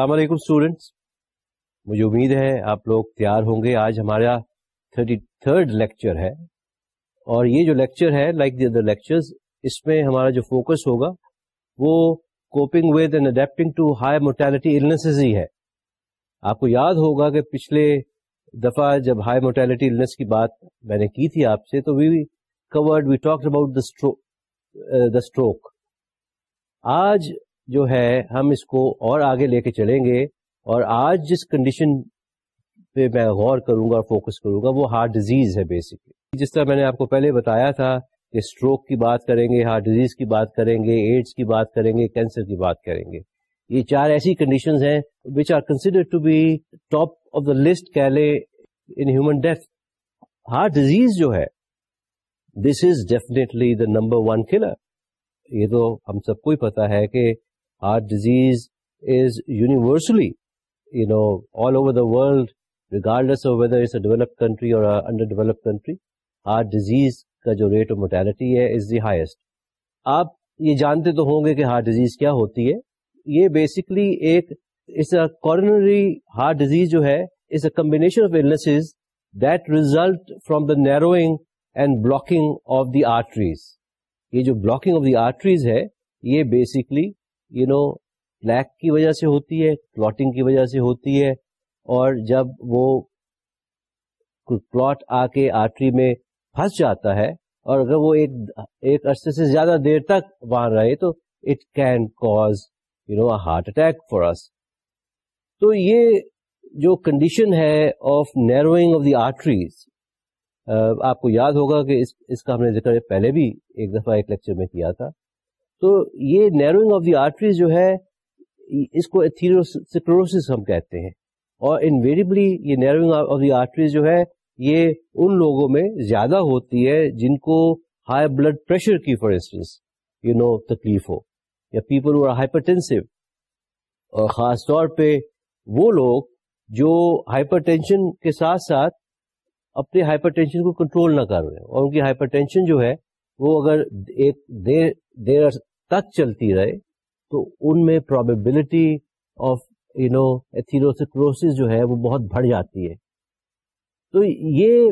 السلام علیکم اسٹوڈینٹس مجھے امید ہے آپ لوگ تیار ہوں گے. آج ہمارا تھرٹی تھرڈ لیکچر ہے. اور یہ جو لیکچر ہے لائک دی ادر لیکچر اس میں ہمارا جو فوکس ہوگا، وہ coping with and adapting to high motility ہی ہے. آپ کو یاد ہوگا کہ پچھلے دفعہ جب ہائی موٹیلٹی النس کی بات میں نے کی تھی آپ سے، تو we covered we talk about the stroke آج جو ہے، ہم اس کو اور آگے لے کے چلیں گے اور آج جس کنڈیشن پہ میں غور کروں گا اور فوکس کروں گا، وہ ہارٹ ڈیزیز ہے بیسکلی جس طرح میں نے آپ کو پہلے بتایا تھا کہ اسٹروک کی بات کریں گے ہارٹ ڈیزیز کی بات کریں گے ایڈس کی بات کریں گے کینسر کی بات کریں گے۔ یہ چار ایسی کنڈیشن ہیں which are considered to be top of the list کہہ لے in human death heart disease جو ہے this is definitely the number one killer یہ تو ہم سب کو ہی پتا ہے کہ heart disease is universally you know all over the world regardless of whether it's a develop country اور under develop country heart disease کا جو ریٹ آف موٹیلٹی ہے از دی ہائیسٹ آپ یہ جانتے تو ہوں گے کہ ہارٹ ڈیزیز کیا ہوتی ہے. یہ بیسکلی ایک اس کارنری ہارٹ ڈیزیز جو ہے is a combination of illnesses that result from the narrowing and blocking of the arteries یہ جو بلاکنگ آف دی آرٹریز ہے، یہ بیسکلی یو نو بلیک کی وجہ سے ہوتی ہے کلوٹنگ کی وجہ سے ہوتی ہے، اور جب وہ کلوٹ آ کے آرٹری میں پھنس جاتا ہے، اور اگر وہ ایک ایک عرصے سے زیادہ دیر تک وہاں رہے، تو it can cause you know heart attack for اس تو یہ جو کنڈیشن ہے of narrowing of the arteries آپ کو یاد ہوگا کہ اس اس کا ہم نے ذکر پہلے بھی ایک دفعہ ایک لیکچر میں کیا تھا۔ تو یہ نیروئنگ آف دی آرٹریز جو ہے، اس کو ایتھیروسکلوروسس ہم کہتے ہیں۔ اور انویریبلی یہ نیروئنگ آف دی آرٹریز جو ہے، یہ ان لوگوں میں زیادہ ہوتی ہے جن کو ہائی بلڈ پریشر کی فار انسٹنس یو نو تکلیف ہو۔ یا پیپل ہائپرٹینسو اور خاص طور پہ وہ لوگ جو ہائپر ٹینشن کے ساتھ ساتھ اپنے ہائپر ٹینشن کو کنٹرول نہ کر رہے اور ان کی ہائپر ٹینشن جو ہے، وہ اگر ایک دیر دیر تک چلتی رہے، تو ان میں probability of you know atherosclerosis جو ہے وہ بہت بڑھ جاتی ہے۔ تو یہ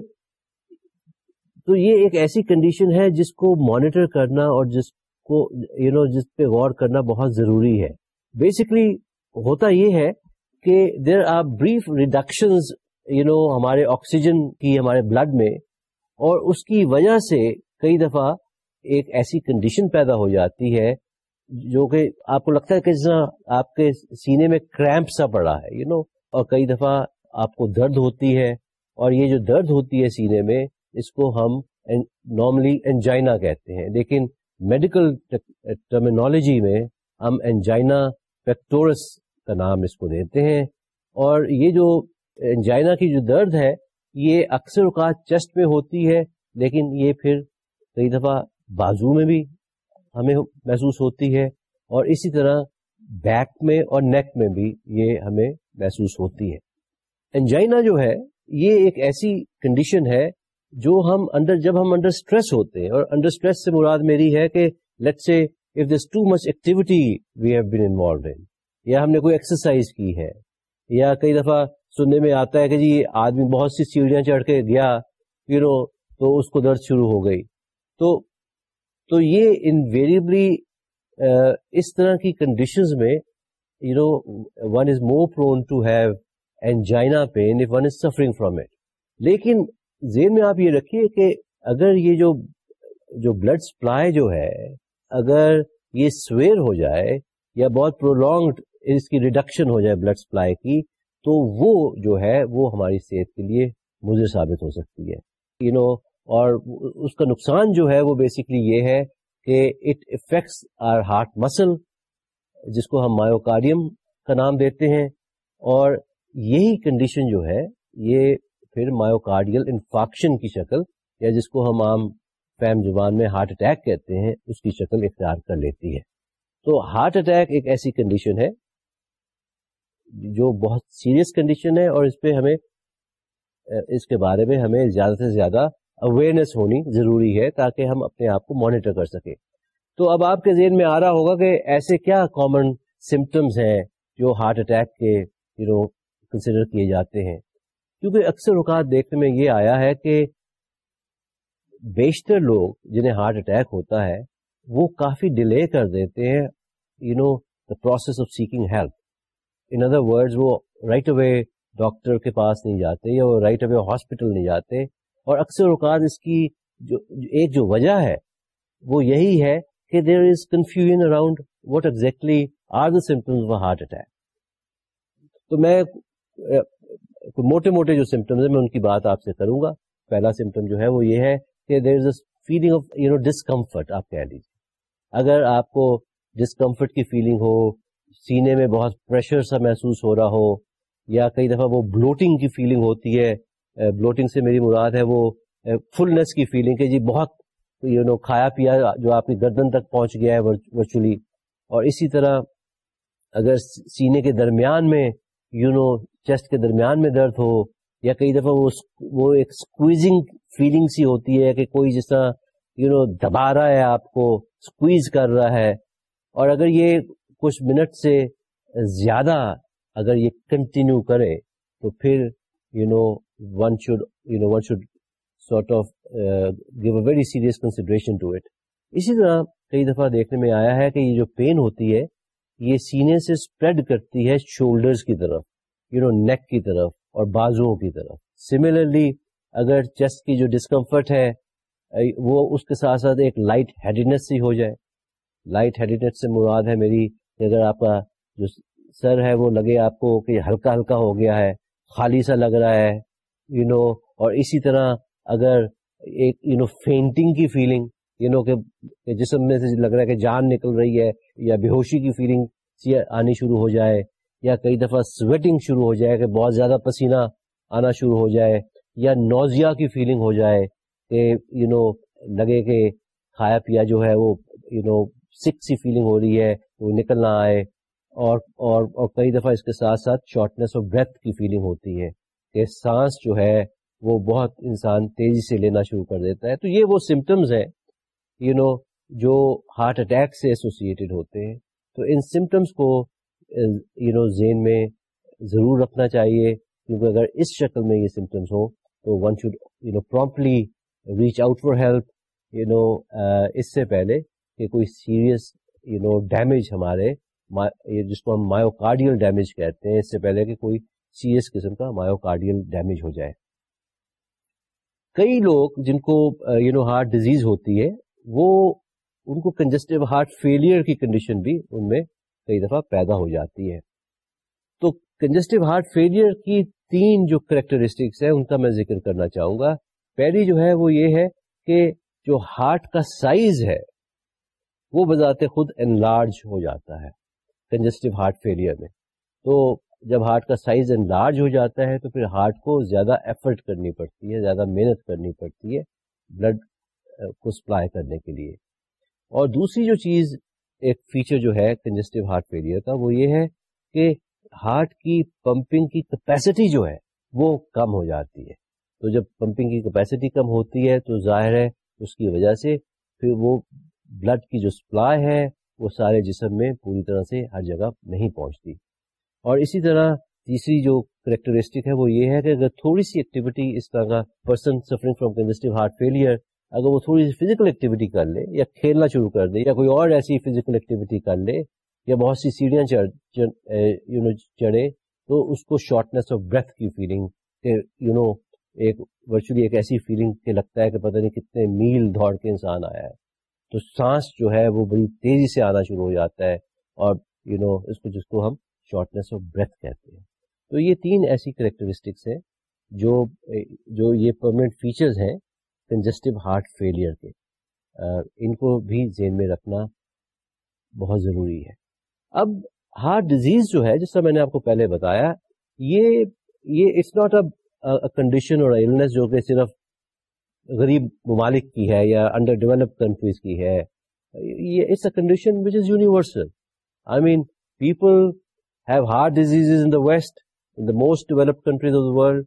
تو یہ ایک ایسی کنڈیشن ہے جس کو مانیٹر کرنا اور جس کو یو نو جس پہ غور کرنا بہت ضروری ہے۔ بیسکلی ہوتا یہ ہے کہ there are brief reduction you know ہمارے آکسیجن کی، ہمارے بلڈ میں اور اس کی وجہ سے کئی دفعہ ایک ایسی کنڈیشن پیدا ہو جاتی ہے جو کہ آپ کو لگتا ہے کہ جی ہاں، آپ کے سینے میں کریمپ سا پڑا ہے یو you نو know, اور کئی دفعہ آپ کو درد ہوتی ہے اور یہ جو درد ہوتی ہے سینے میں اس کو ہم نارملی انجائنا کہتے ہیں۔ لیکن میڈیکل ٹرمینالوجی میں ہم انجائنا پیکٹورس کا نام اس کو دیتے ہیں۔ اور یہ جو انجائنا کی جو درد ہے یہ اکثر اوقات چیسٹ میں ہوتی ہے لیکن یہ پھر کئی دفعہ بازو میں بھی ہمیں محسوس ہوتی ہے اور اسی طرح بیک میں اور نیک میں بھی یہ ہمیں محسوس ہوتی ہے۔ انجائنا جو ہے، یہ ایک ایسی کنڈیشن ہے جو ہم اندر، جب ہم انڈر اسٹریس ہوتے ہیں اور انڈر اسٹریس سے مراد میری ہے کہ let say if this too much activity we have been involved in یا ہم نے کوئی ایکسرسائز کی ہے، یا کئی دفعہ سننے میں آتا ہے کہ جی آدمی بہت سی سیڑھیاں چڑھ کے گیا یو نو تو اس کو درد شروع ہو گئی۔ تو تو یہ انویریبلی uh, اس طرح کی کنڈیشنز میں you know one is more prone to have angina pain one is suffering from it لیکن زیر میں آپ یہ رکھیے کہ اگر یہ جو جو بلڈ سپلائی جو ہے، اگر یہ سویر ہو جائے یا بہت پرولونگڈ اس کی ریڈکشن ہو جائے بلڈ سپلائی کی، تو وہ جو ہے وہ ہماری صحت کے لیے مضر ثابت ہو سکتی ہے. یو نو اور اس کا نقصان جو ہے وہ بیسکلی یہ ہے کہ اٹ افیکٹس آر ہارٹ مسل جس کو ہم مایوکارڈیم کا نام دیتے ہیں، اور یہی کنڈیشن جو ہے، یہ پھر مایوکارڈیل انفاکشن کی شکل، یا جس کو ہم عام فیم زبان میں ہارٹ اٹیک کہتے ہیں، اس کی شکل اختیار کر لیتی ہے۔ تو ہارٹ اٹیک ایک ایسی کنڈیشن ہے جو بہت سیریس کنڈیشن ہے، اور اس پہ ہمیں، اس کے بارے میں ہمیں زیادہ سے زیادہ اویئرنیس ہونی ضروری ہے تاکہ ہم اپنے آپ کو مانیٹر کر سکیں۔ تو اب آپ کے ذہن میں آ رہا ہوگا کہ ایسے کیا کامن سمٹمس ہیں جو ہارٹ اٹیک کے یو نو کنسیڈر کیے جاتے ہیں۔ کیونکہ اکثر اوقات دیکھنے میں یہ آیا ہے کہ بیشتر لوگ جنہیں ہارٹ اٹیک ہوتا ہے، وہ کافی ڈیلے کر دیتے ہیں you know the process of seeking help in other word وہ رائٹ اوے ڈاکٹر کے پاس نہیں جاتے یا وہ رائٹ اوے ہاسپٹل نہیں جاتے۔ اور اکثر اوقات اس کی جو ایک جو وجہ ہے، وہ یہی ہے کہ there is confusion around what exactly are the symptoms of heart attack تو میں موٹے موٹے جو سمٹمس ہیں، میں ان کی بات آپ سے کروں گا۔ پہلا سمٹم جو ہے، وہ یہ ہے کہ there is a feeling of you know discomfort آپ کہہ لیجیے اگر آپ کو ڈسکمفرٹ کی فیلنگ ہو، سینے میں بہت پریشر سا محسوس ہو رہا ہو، یا کئی دفعہ وہ بلوٹنگ کی فیلنگ ہوتی ہے بلوٹنگ سے میری مراد ہے وہ فلنس کی فیلنگ کہ جی بہت یو نو کھایا پیا جو آپ کی گردن تک پہنچ گیا ہے ورچولی اور اسی طرح اگر سینے کے درمیان میں یو نو چیسٹ کے درمیان میں درد ہو، یا کئی دفعہ وہ وہ ایک اسکویزنگ فیلنگ سی ہوتی ہے کہ کوئی جس طرح یو نو دبا رہا ہے، آپ کو اسکویز کر رہا ہے۔ اور اگر یہ کچھ منٹ سے زیادہ اگر یہ کنٹینیو کرے، تو پھر you know one should you know one should sort of give a very serious consideration to it اسی طرح کئی دفعہ دیکھنے میں آیا ہے کہ یہ جو پین ہوتی ہے، یہ سینے سے اسپریڈ کرتی ہے شولڈرز کی طرف یو نو نیک کی طرف اور بازوؤں کی طرف۔ سملرلی اگر چیسٹ کی جو ڈسکمفرٹ ہے وہ اس کے ساتھ ساتھ ایک لائٹ ہیڈینس سی ہو جائے۔ لائٹ ہیڈینس سے مراد ہے میری اگر آپ کا جو سر ہے وہ لگے آپ کو کہ ہلکا ہلکا ہو گیا ہے، خالی سا لگ رہا ہے یو نو اور اسی طرح اگر ایک یو نو فینٹنگ کی فیلنگ یو نو کہ جسم میں سے لگ رہا ہے کہ جان نکل رہی ہے یا بے ہوشی کی فیلنگ آنی شروع ہو جائے یا کئی دفعہ سویٹنگ شروع ہو جائے کہ بہت زیادہ پسینہ آنا شروع ہو جائے یا نوزیا کی فیلنگ ہو جائے کہ یو نو لگے کہ کھایا پیا جو ہے وہ یو نو سک سی فیلنگ ہو رہی ہے، وہ نکل نہ آئے اور اور اور کئی دفعہ اس کے ساتھ ساتھ شارٹنیس آف بریتھ کی فیلنگ ہوتی ہے۔ کہ سانس جو ہے وہ بہت انسان تیزی سے لینا شروع کر دیتا ہے۔ تو یہ وہ سمٹمز ہیں یو نو جو ہارٹ اٹیک سے ایسوسیٹیڈ ہوتے ہیں۔ تو ان سمٹمس کو یو نو زین میں ضرور رکھنا چاہیے، کیونکہ اگر اس شکل میں یہ سمٹمس ہوں تو one should you know promptly reach out for help you know اس سے پہلے کہ کوئی سیریس یو نو ڈیمیج ہمارے جس کو ہم مایوکارڈیل ڈیمیج کہتے ہیں، اس سے پہلے کہ کوئی سیریس قسم کا مایوکارڈیل ڈیمیج ہو جائے۔ کئی لوگ جن کو یو نو ہارٹ ڈیزیز ہوتی ہے، وہ ان کو کنجسٹو ہارٹ فیلئر کی کنڈیشن بھی ان میں کئی دفعہ پیدا ہو جاتی ہے۔ تو کنجسٹو ہارٹ فیلئر کی تین جو کریکٹرسٹکس ہیں، ان کا میں ذکر کرنا چاہوں گا۔ پہلی جو ہے، وہ یہ ہے کہ جو ہارٹ کا سائز ہے، وہ بذات خود انلارج ہو جاتا ہے کنجسٹو ہارٹ فیلئر میں۔ تو جب ہارٹ کا سائز انلارج ہو جاتا ہے تو پھر ہارٹ کو زیادہ ایفرٹ کرنی پڑتی ہے، زیادہ محنت کرنی پڑتی ہے بلڈ کو سپلائی کرنے کے لیے۔ اور دوسری جو چیز ایک فیچر جو ہے کنجسٹو ہارٹ فیلئر کا، وہ یہ ہے کہ ہارٹ کی پمپنگ کی کیپیسٹی جو ہے وہ کم ہو جاتی ہے۔ تو جب پمپنگ کی کیپیسٹی کم ہوتی ہے تو ظاہر ہے اس کی وجہ سے پھر وہ بلڈ کی جو سپلائی ہے وہ سارے جسم میں پوری طرح سے ہر جگہ نہیں پہنچتی۔ اور اسی طرح تیسری جو کریکٹرسٹک ہے وہ یہ ہے کہ اگر تھوڑی سی ایکٹیویٹی اس طرح کا person suffering from congestive heart failure اگر وہ تھوڑی سی فزیکل ایکٹیویٹی کر لے یا کھیلنا شروع کر دے یا کوئی اور ایسی فزیکل ایکٹیویٹی کر لے یا بہت سی سیڑھیاں یو نو چڑھے، تو اس کو شارٹنیس آف بریتھ کی فیلنگ کہ یو نو ایک ورچولی ایک ایسی فیلنگ کہ لگتا ہے کہ پتہ نہیں کتنے میل دوڑ کے انسان آیا ہے۔ تو سانس جو ہے وہ بڑی تیزی سے آنا شروع ہو جاتا ہے اور یو نو اس کو جس کو ہم شارٹنیس آف بریتھ کہتے ہیں۔ تو یہ تین ایسی کریکٹرسٹکس ہیں جو جو یہ پرماننٹ فیچرز ہیں کنجسٹو ہارٹ فیلئر کے۔ ان کو بھی ذہن میں رکھنا بہت ضروری ہے۔ اب ہارٹ ڈیزیز جو ہے، جس طرح میں نے آپ کو پہلے بتایا، یہ یہ اٹس ناٹ اے کنڈیشن اور النس جو کہ صرف غریب ممالک کی ہے یا انڈر ڈیولپ کنٹریز کی ہے۔ یہ it's a condition which is universal. I mean, people have heart disease in the west in the most developed countries of the world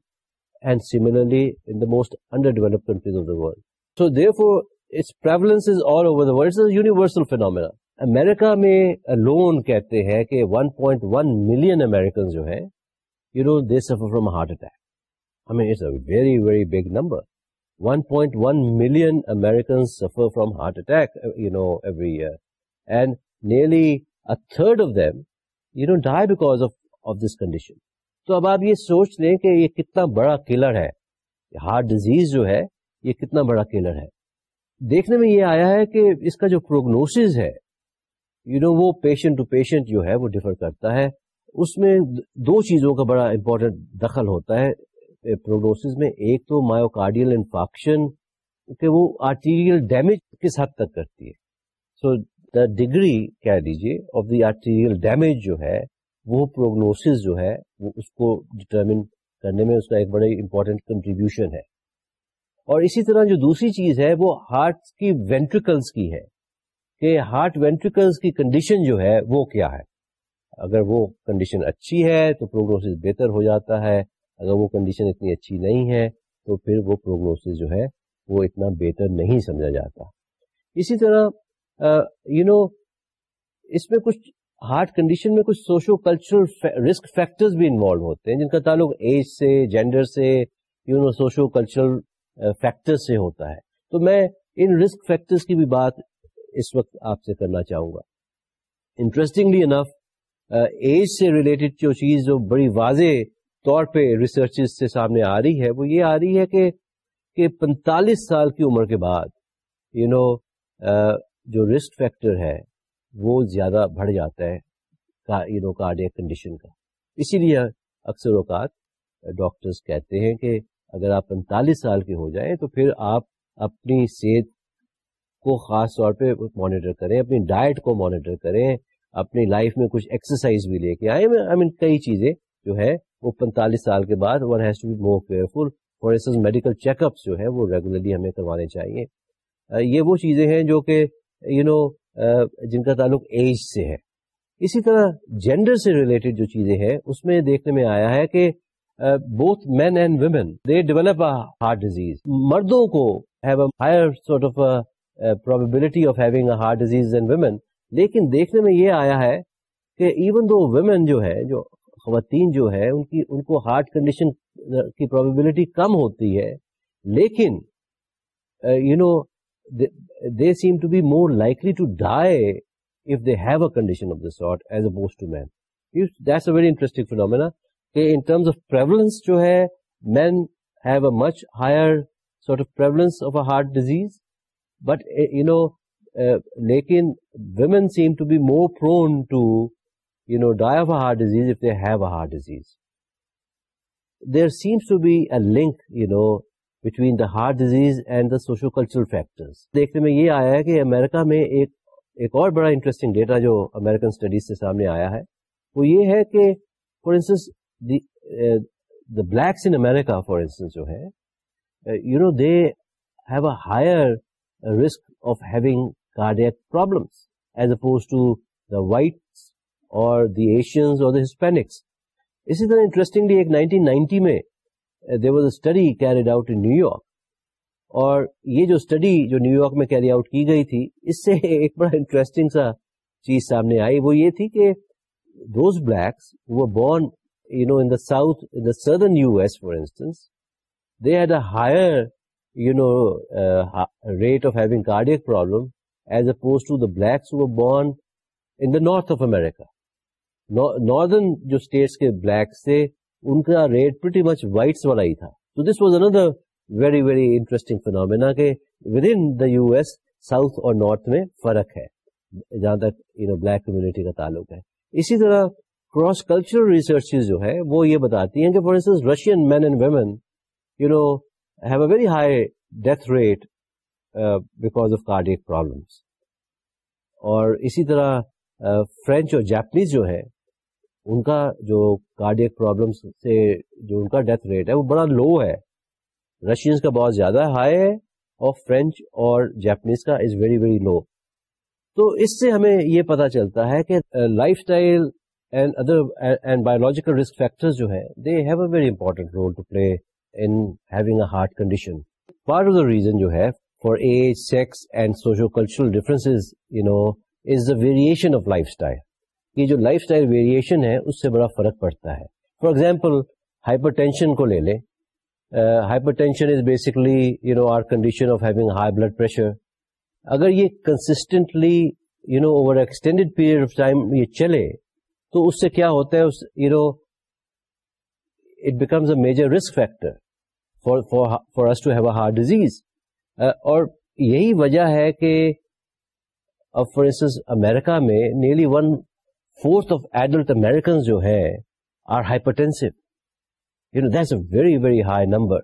and similarly in the most underdeveloped countries of the world. So therefore, its prevalence is all over the world. It's a universal phenomenon. امریکہ میں لون کہتے ہیں کہ 1.1 million American جو ہے you know they suffer from heart attack I mean, it's a very, very big number. 1.1 million Americans suffer from heart attack, you know, every year. And nearly a third of them, you know, die because of, of this condition. تو اب آپ یہ سوچ لیں کہ یہ کتنا بڑا کلر ہے. ہارٹ ڈیزیز جو ہے یہ کتنا بڑا کلر ہے. دیکھنے میں یہ آیا ہے کہ اس کا جو پروگنوس ہے یو نو وہ پیشنٹ ٹو پیشنٹ جو ہے وہ ڈفر کرتا ہے. اس میں دو چیزوں کا بڑا امپورٹنٹ دخل ہوتا ہے پروگنوس میں. ایک تو مایوکارڈیل انفاکشن کہ وہ آرٹیریل ڈیمیج کس حد تک کرتی ہے. سو دا ڈگری کہہ دیجیے آف دی آرٹیریل ڈیمیج جو ہے، وہ پروگنوس جو ہے، وہ اس کو ڈٹرمن کرنے میں اس کا ایک بڑا امپورٹینٹ کنٹریبیوشن ہے۔ اور اسی طرح جو دوسری چیز ہے، وہ ہارٹ کی وینٹریکلس کی ہے۔ کہ ہارٹ وینٹریکلس کی کنڈیشن جو ہے، وہ کیا ہے؟ اگر وہ کنڈیشن اچھی ہے، تو پروگنوس بہتر ہو جاتا ہے۔ اگر وہ کنڈیشن اتنی اچھی نہیں ہے، تو پھر وہ پروگنوس جو ہے، وہ اتنا بہتر نہیں سمجھا جاتا۔ اسی طرح یو نو اس میں کچھ ہارٹ کنڈیشن میں کچھ سوشو کلچرل رسک فیکٹرز بھی انوالو ہوتے ہیں جن کا تعلق ایج سے جینڈر سے you know socio cultural factor سے ہوتا ہے۔ تو میں ان رسک فیکٹرز کی بھی بات اس وقت آپ سے کرنا چاہوں گا۔ انٹرسٹنگلی انف ایج سے ریلیٹڈ جو چیز جو بڑی واضح طور پہ ریسرچ سے سامنے آ رہی ہے وہ یہ آ رہی ہے کہ کہ پینتالیس سال کی عمر کے بعد یو you نو know, جو رسک فیکٹر ہے، وہ زیادہ بڑھ جاتا ہے یو نو کارڈیک کنڈیشن کا۔ اسی لیے اکثر اوقات ڈاکٹرز کہتے ہیں کہ اگر آپ پینتالیس سال کے ہو جائیں تو پھر آپ اپنی صحت کو خاص طور پہ مانیٹر کریں، اپنی ڈائٹ کو مانیٹر کریں، اپنی لائف میں کچھ ایکسرسائز بھی لے کے آئے آئی مین کئی چیزیں جو ہے وہ پینتالیس سال کے بعد one has to be more careful for instance medical check ups جو ہے وہ ریگولرلی ہمیں کروانے چاہیے۔ یہ وہ چیزیں ہیں جو کہ یو نو uh, جن کا تعلق ایج سے ہے۔ اسی طرح جینڈر سے ریلیٹڈ جو چیزیں ہیں، اس میں دیکھنے میں آیا ہے کہ both men and women they develop heart disease مردوں کو have a higher sort of probability of having a heart disease and women لیکن دیکھنے میں یہ آیا ہے کہ ایون دو ویمن جو ہے جو خواتین جو ہے ان کی، ان کو ہارٹ کنڈیشن کی پروبیبلٹی کم ہوتی ہے، لیکن uh, you know they seem to be more likely to die if they have a condition of this sort as opposed to men. That's a very interesting phenomena. In terms of prevalence, men have a much higher sort of prevalence of a heart disease, but lekin women seem to be more prone to die of a heart disease if they have a heart disease. There seems to be a link, between the heart disease and the socio cultural factor دیکھنے میں یہ آیا ہے کہ امریکہ میں ایک ایک اور بڑا انٹرسٹنگ ڈیٹا جو امیرکن اسٹڈیز سے سامنے آیا ہے، وہ یہ ہے کہ for instance the blacks in America for instance جو ہے you know they have a higher risk of having cardiac problems as opposed to the white اور دی ایشینس اور دا ہسپینکس اسی طرح انٹرسٹنگلی ایک نائنٹین نائنٹی میں there was a study carried out in New York اور یہ جو study جو نیو یارک میں کیری آؤٹ کی گئی تھی، اس سے ایک بڑا انٹرسٹنگ سا چیز سامنے آئی۔ وہ یہ تھی کہ دوز بلیکس وہ born you know in the south in the southern U S for instance they had a higher you know rate of having cardiac problem as opposed to the blacks born in the north of America northern جو states کے blacks تھے ان کا rate pretty much whites والا ہی تھا۔ تو this was another very very interesting phenomena کہ with in the US south south اور نارتھ میں فرق ہے، جہاں تک یو نو بلیک کمیونٹی کا تعلق ہے۔ اسی طرح کراس کلچرل ریسرچ جو ہے، وہ یہ بتاتی ہیں کہ for instance Russian men and women you know have a very high death rate because of cardiac problems اور اسی طرح uh, فرینچ اور جیپنیز جو ہے ان کا جو کارڈیک پرابلم سے جو ان کا ڈیتھ ریٹ ہے وہ بڑا لو ہے۔ رشینس کا بہت زیادہ ہائی ہے اور فرینچ اور جیپنیز کا از ویری ویری لو تو اس سے ہمیں یہ پتا چلتا ہے کہ lifestyle and other and biological risk factor جو ہے they have a very important role to play in having a heart condition part of the reason جو ہے for age sex and socio cultural difference you know is the variation of lifestyle یہ جو life style variation ہے، اس سے بڑا فرق پڑتا ہے۔ فار ایگزامپل ہائپر ٹینشن کو لے لیں hypertension is basically you know a condition of having high blood pressure اگر یہ constantly you know over extended period of time یہ چلے، تو اس سے کیا ہوتا ہے؟ You know it becomes a major risk factor for us to have a heart disease اور یہی وجہ ہے کہ، اب فار انسٹنس امیرکا میں nearly one fourth of adult American جو ہے are hypertensive you know that's a very very high number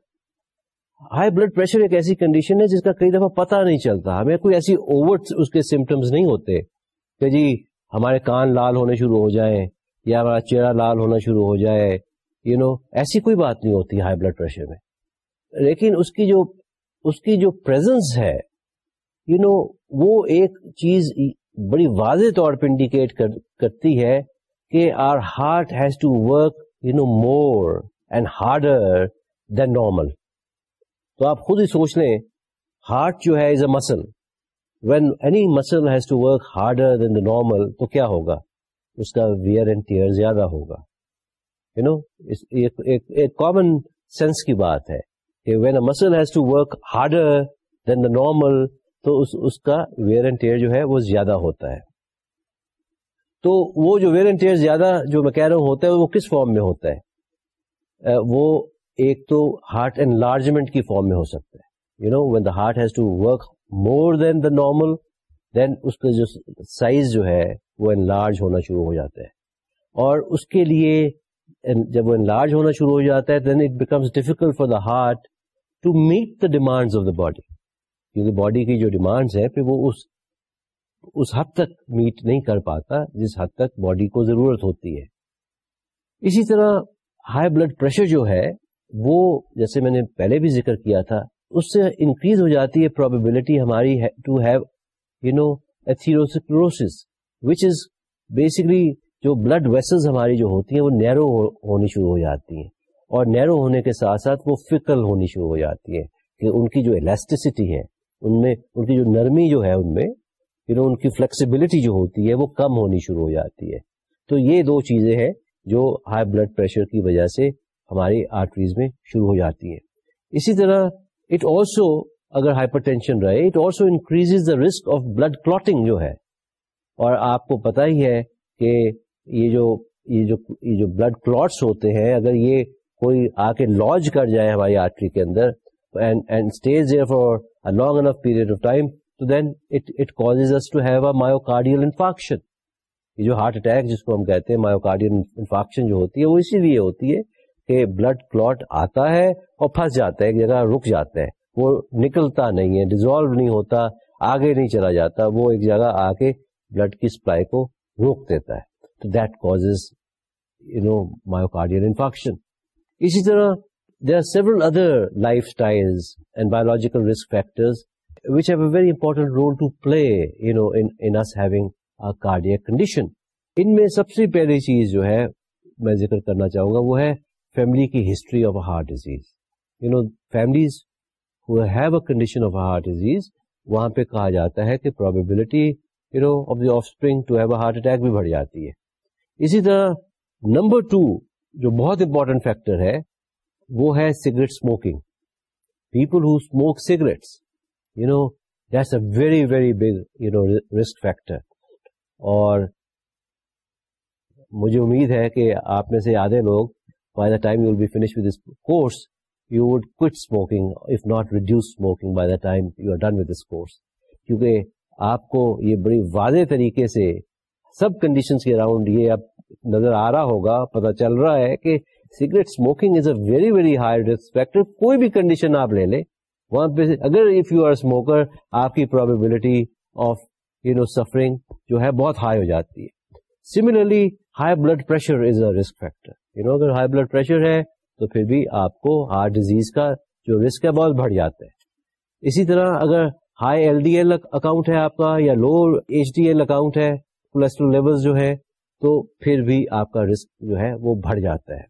high blood pressure ایک ایسی کنڈیشن ہے جس کا کئی دفعہ پتا نہیں چلتا. ہمیں کوئی ایسی اوور اس کے سمٹمس نہیں ہوتے کہ جی ہمارے کان لال ہونے شروع ہو جائیں یا ہمارا چہرہ لال ہونا شروع ہو جائے. یو you نو know, ایسی کوئی بات نہیں ہوتی ہائی بلڈ پریشر میں. لیکن اس کی جو اس کی جو پریزنس ہے یو you نو know, وہ ایک چیز بڑی واضح طور پہ انڈیکیٹ کرتی ہے کہ our heart has to work you know more and harder than normal تو آپ خود ہی سوچ لیں ہارٹ جو ہے is a muscle when any muscle has to work harder than the normal تو کیا ہوگا؟ اس کا ویئر اینڈ ٹیئر زیادہ ہوگا. یو نو ایک کامن سینس کی بات ہے کہ when a muscle has to work harder than the normal تو اس اس کا ویئر اینڈ ٹیئر جو ہے وہ زیادہ ہوتا ہے. تو وہ جو ویئر اینڈ ٹیئر زیادہ جو میں کہہ رہا ہوں ہوتا ہے وہ کس فارم میں ہوتا ہے؟ وہ ایک تو ہارٹ انلارجمنٹ کی فارم میں ہو سکتا ہے۔ You know when the heart has to work more than the normal then اس کا جو سائز جو ہے وہ انلارج ہونا شروع ہو جاتا ہے۔ اور اس کے لیے جب وہ انلارج ہونا شروع ہو جاتا ہے then it becomes difficult for the heart to meet the demand of the body کیونکہ باڈی کی جو ڈیمانڈس ہے پھر وہ اس اس حد تک میٹ نہیں کر پاتا جس حد تک باڈی کو ضرورت ہوتی ہے۔ اسی طرح ہائی بلڈ پریشر جو ہے، وہ جیسے میں نے پہلے بھی ذکر کیا تھا، اس سے انکریز ہو جاتی ہے پروبیبلٹی ہماری to have you know atherosclerosis which is basically جو بلڈ ویسلز ہماری جو ہوتی ہیں، وہ نیرو ہونی شروع ہو جاتی ہیں۔ اور نیرو ہونے کے ساتھ ساتھ وہ فکل ہونی شروع ہو جاتی ہے کہ ان کی جو الاسٹیسٹی ہے، ان میں ان کی جو نرمی جو ہے، ان میں یو نو ان کی فلیکسیبلٹی جو ہوتی ہے وہ کم ہونی شروع ہو جاتی ہے۔ تو یہ دو چیزیں ہیں جو ہائی بلڈ پریشر کی وجہ سے ہماری آرٹریز میں شروع ہو جاتی ہیں۔ اسی طرح اٹ آلسو اگر ہائپر ٹینشن رہے it also increase the risk of blood clotting جو ہے۔ اور آپ کو پتا ہی ہے کہ یہ جو یہ جو یہ جو بلڈ کلوٹس ہوتے ہیں، اگر یہ کوئی آ کے لانچ کر جائے ہماری آرٹری کے اندر and stays for long enough period of time تو then it cause to have a myocardial infarction یہ جو ہارٹ اٹیک جس کو ہم کہتے ہیں مایوکارڈیل انفارکشن جو ہوتی ہے، وہ اسی لیے ہوتی ہے کہ بلڈ کلوٹ آتا ہے اور پھنس جاتا ہے، ایک جگہ رک جاتا ہے۔ وہ نکلتا نہیں ہے ڈیزالو نہیں ہوتا، آگے نہیں چلا جاتا، وہ ایک جگہ آ کے بلڈ کی سپلائی کو روک دیتا ہے۔ تو that cause you know myocardial infarction اسی طرح There are several other lifestyles and biological risk factors which have a very important role to play, you know, in, in us having a cardiac ان میں سب سے پہلی چیز جو ہے میں ذکر کرنا چاہوں گا وہ ہے فیملی کی history of heart disease you know families have a condition of heart disease وہاں پہ کہا جاتا ہے کہ probability you know of the offspring to have a heart attack بھی بڑھ جاتی ہے. اسی طرح نمبر ٹو جو بہت امپورٹنٹ فیکٹر ہے وہ ہے cigarette smoking people who smoke cigarettes you know that's a very very big you know risk factor اور مجھے امید ہے کہ آپ میں سے آدھے لوگ by the time you will be finish with this course you would quit smoking if not reduce smoking by the time you are done with this course کیونکہ آپ کو یہ بڑی واضح طریقے سے سب کنڈیشن کے اراؤنڈ یہ اب نظر آ رہا ہوگا پتا چل رہا ہے کہ cigarette smoking is a very very high risk factor کوئی بھی کنڈیشن آپ لے لیں وہاں پہ اگر اف یو آر اسموکر آپ کی probability of you know suffering جو ہے بہت ہائی ہو جاتی ہے۔ Similarly high blood pressure is a risk factor you know اگر ہائی بلڈ پریشر ہے تو پھر بھی آپ کو ہارٹ ڈیزیز کا جو رسک ہے بہت بڑھ جاتا ہے۔ اسی طرح اگر high L D L account ہے آپ کا یا low H D L account ہے کولیسٹرول لیول جو ہے تو پھر بھی آپ کا رسک جو ہے وہ بڑھ جاتا ہے۔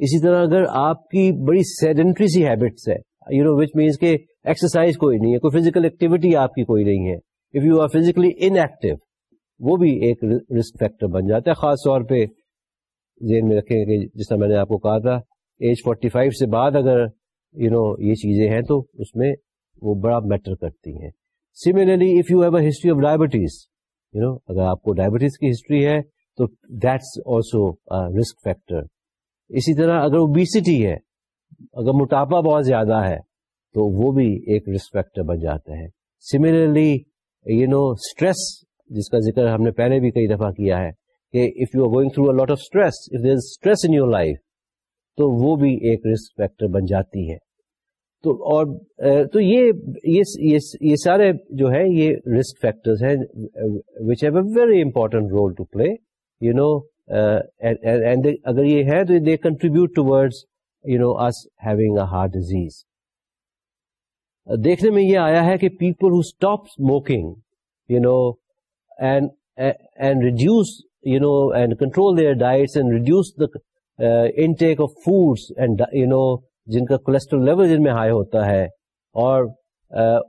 اسی طرح اگر آپ کی بڑی سیڈنٹری سی ہیبٹس ہے یو نو وچ مینس کہ ایکسرسائز کوئی نہیں ہے کوئی فزیکل ایکٹیویٹی آپ کی کوئی نہیں ہے۔ If you are physically inactive وہ بھی ایک رسک فیکٹر بن جاتا ہے خاص طور پہ ذہن میں رکھیں کہ جس طرح میں نے آپ کو کہا تھا ایج فورٹی فائیو سے بعد اگر یو you نو know, یہ چیزیں ہیں تو اس میں وہ بڑا میٹر کرتی ہیں۔ Similarly if you have a history of diabetes you know اگر آپ کو ڈائبٹیز کی ہسٹری ہے تو دیٹس آلسو رسک فیکٹر اسی طرح اگر اوبیسٹی ہے اگر موٹاپا بہت زیادہ ہے تو وہ بھی ایک رسک فیکٹر بن جاتا ہے۔ سملرلی یو نو اسٹریس جس کا ذکر ہم نے پہلے بھی کئی دفعہ کیا ہے کہ if you are going through lot of stress if there stress in your life تو وہ بھی ایک رسک فیکٹر بن جاتی ہے۔ تو اور تو یہ یہ سارے جو ہے یہ رسک فیکٹر ہیں which have a very important role to play you know اگر یہ ہے تو they contribute toward you know us having a heart disease دیکھنے میں یہ آیا ہے کہ people who stop smoking you know and and reduce you know and control their diets and reduce the intake of foods and you know جن کا cholesterol level جن میں ہائی ہوتا ہے اور uh,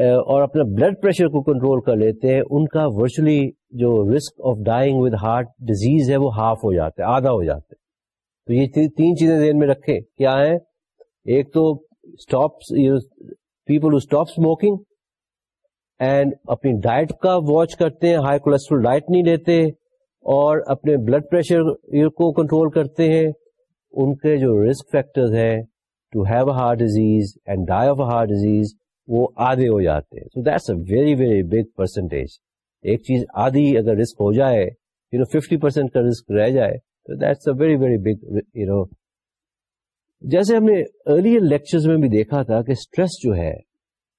uh اور اپنا بلڈ پریشر کو کنٹرول کر لیتے ہیں ان کا ورچولی جو risk of dying with heart disease ہے وہ ہاف ہو جاتا ہے آدھا ہو جاتا ہے۔ تو یہ تین چیزیں ذہن میں رکھیں۔ کیا ہے ایک تو پیپل اسٹاپ اسموکنگ اینڈ اپنی ڈائٹ کا واچ کرتے ہیں ہائی کولیسٹرول ڈائٹ نہیں لیتے اور اپنے بلڈ پریشر کو کنٹرول کرتے ہیں۔ ان کے جو رسک فیکٹر ہیں to have a heart disease and die of a heart disease وہ آدھے ہو جاتے ہیں۔ So that's a very very big percentage ایک چیز آدھی اگر رسک ہو جائے یو نو ففٹی پرسینٹ کا رسک رہ جائے۔ تو that's a very very big you know جیسے ہم نے ارلیئر لیکچر میں بھی دیکھا تھا کہ اسٹریس جو ہے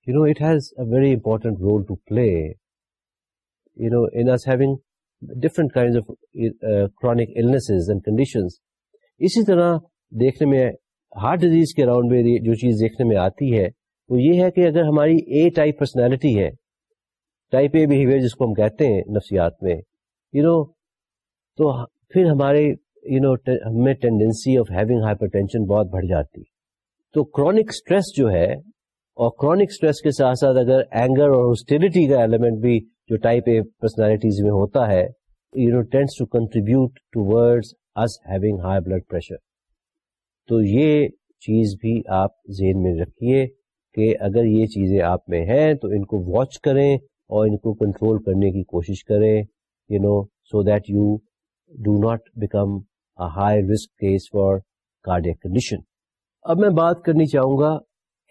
you know it has a very important role to play you know in having different kind of chronic and condition اسی طرح دیکھنے میں ہارٹ ڈیزیز کے اراؤنڈ میں جو چیز دیکھنے میں آتی ہے، وہ یہ ہے کہ اگر ہماری اے ٹائپ پرسنالٹی ہے ٹائپ اے بہیویئر جس کو ہم کہتے ہیں نفسیات میں یو نو تو پھر ہمارے یو نو ہمیں tendency of having hypertension بہت بڑھ جاتی۔ تو کرونک اسٹریس جو ہے اور کرونک اسٹریس کے ساتھ ساتھ اگر اینگر اور ہاسٹیلٹی کا ایلیمنٹ بھی جو ٹائپ اے پرسنالٹیز میں ہوتا ہے you know tends to contribute toward us having high blood pressure تو یہ چیز بھی آپ ذہن میں رکھیے کہ اگر یہ چیزیں آپ میں ہیں تو ان کو واچ کریں اور ان کو کنٹرول کرنے کی کوشش کریں you know so that you do not become high risk case for cardiac condition اب میں بات کرنی چاہوں گا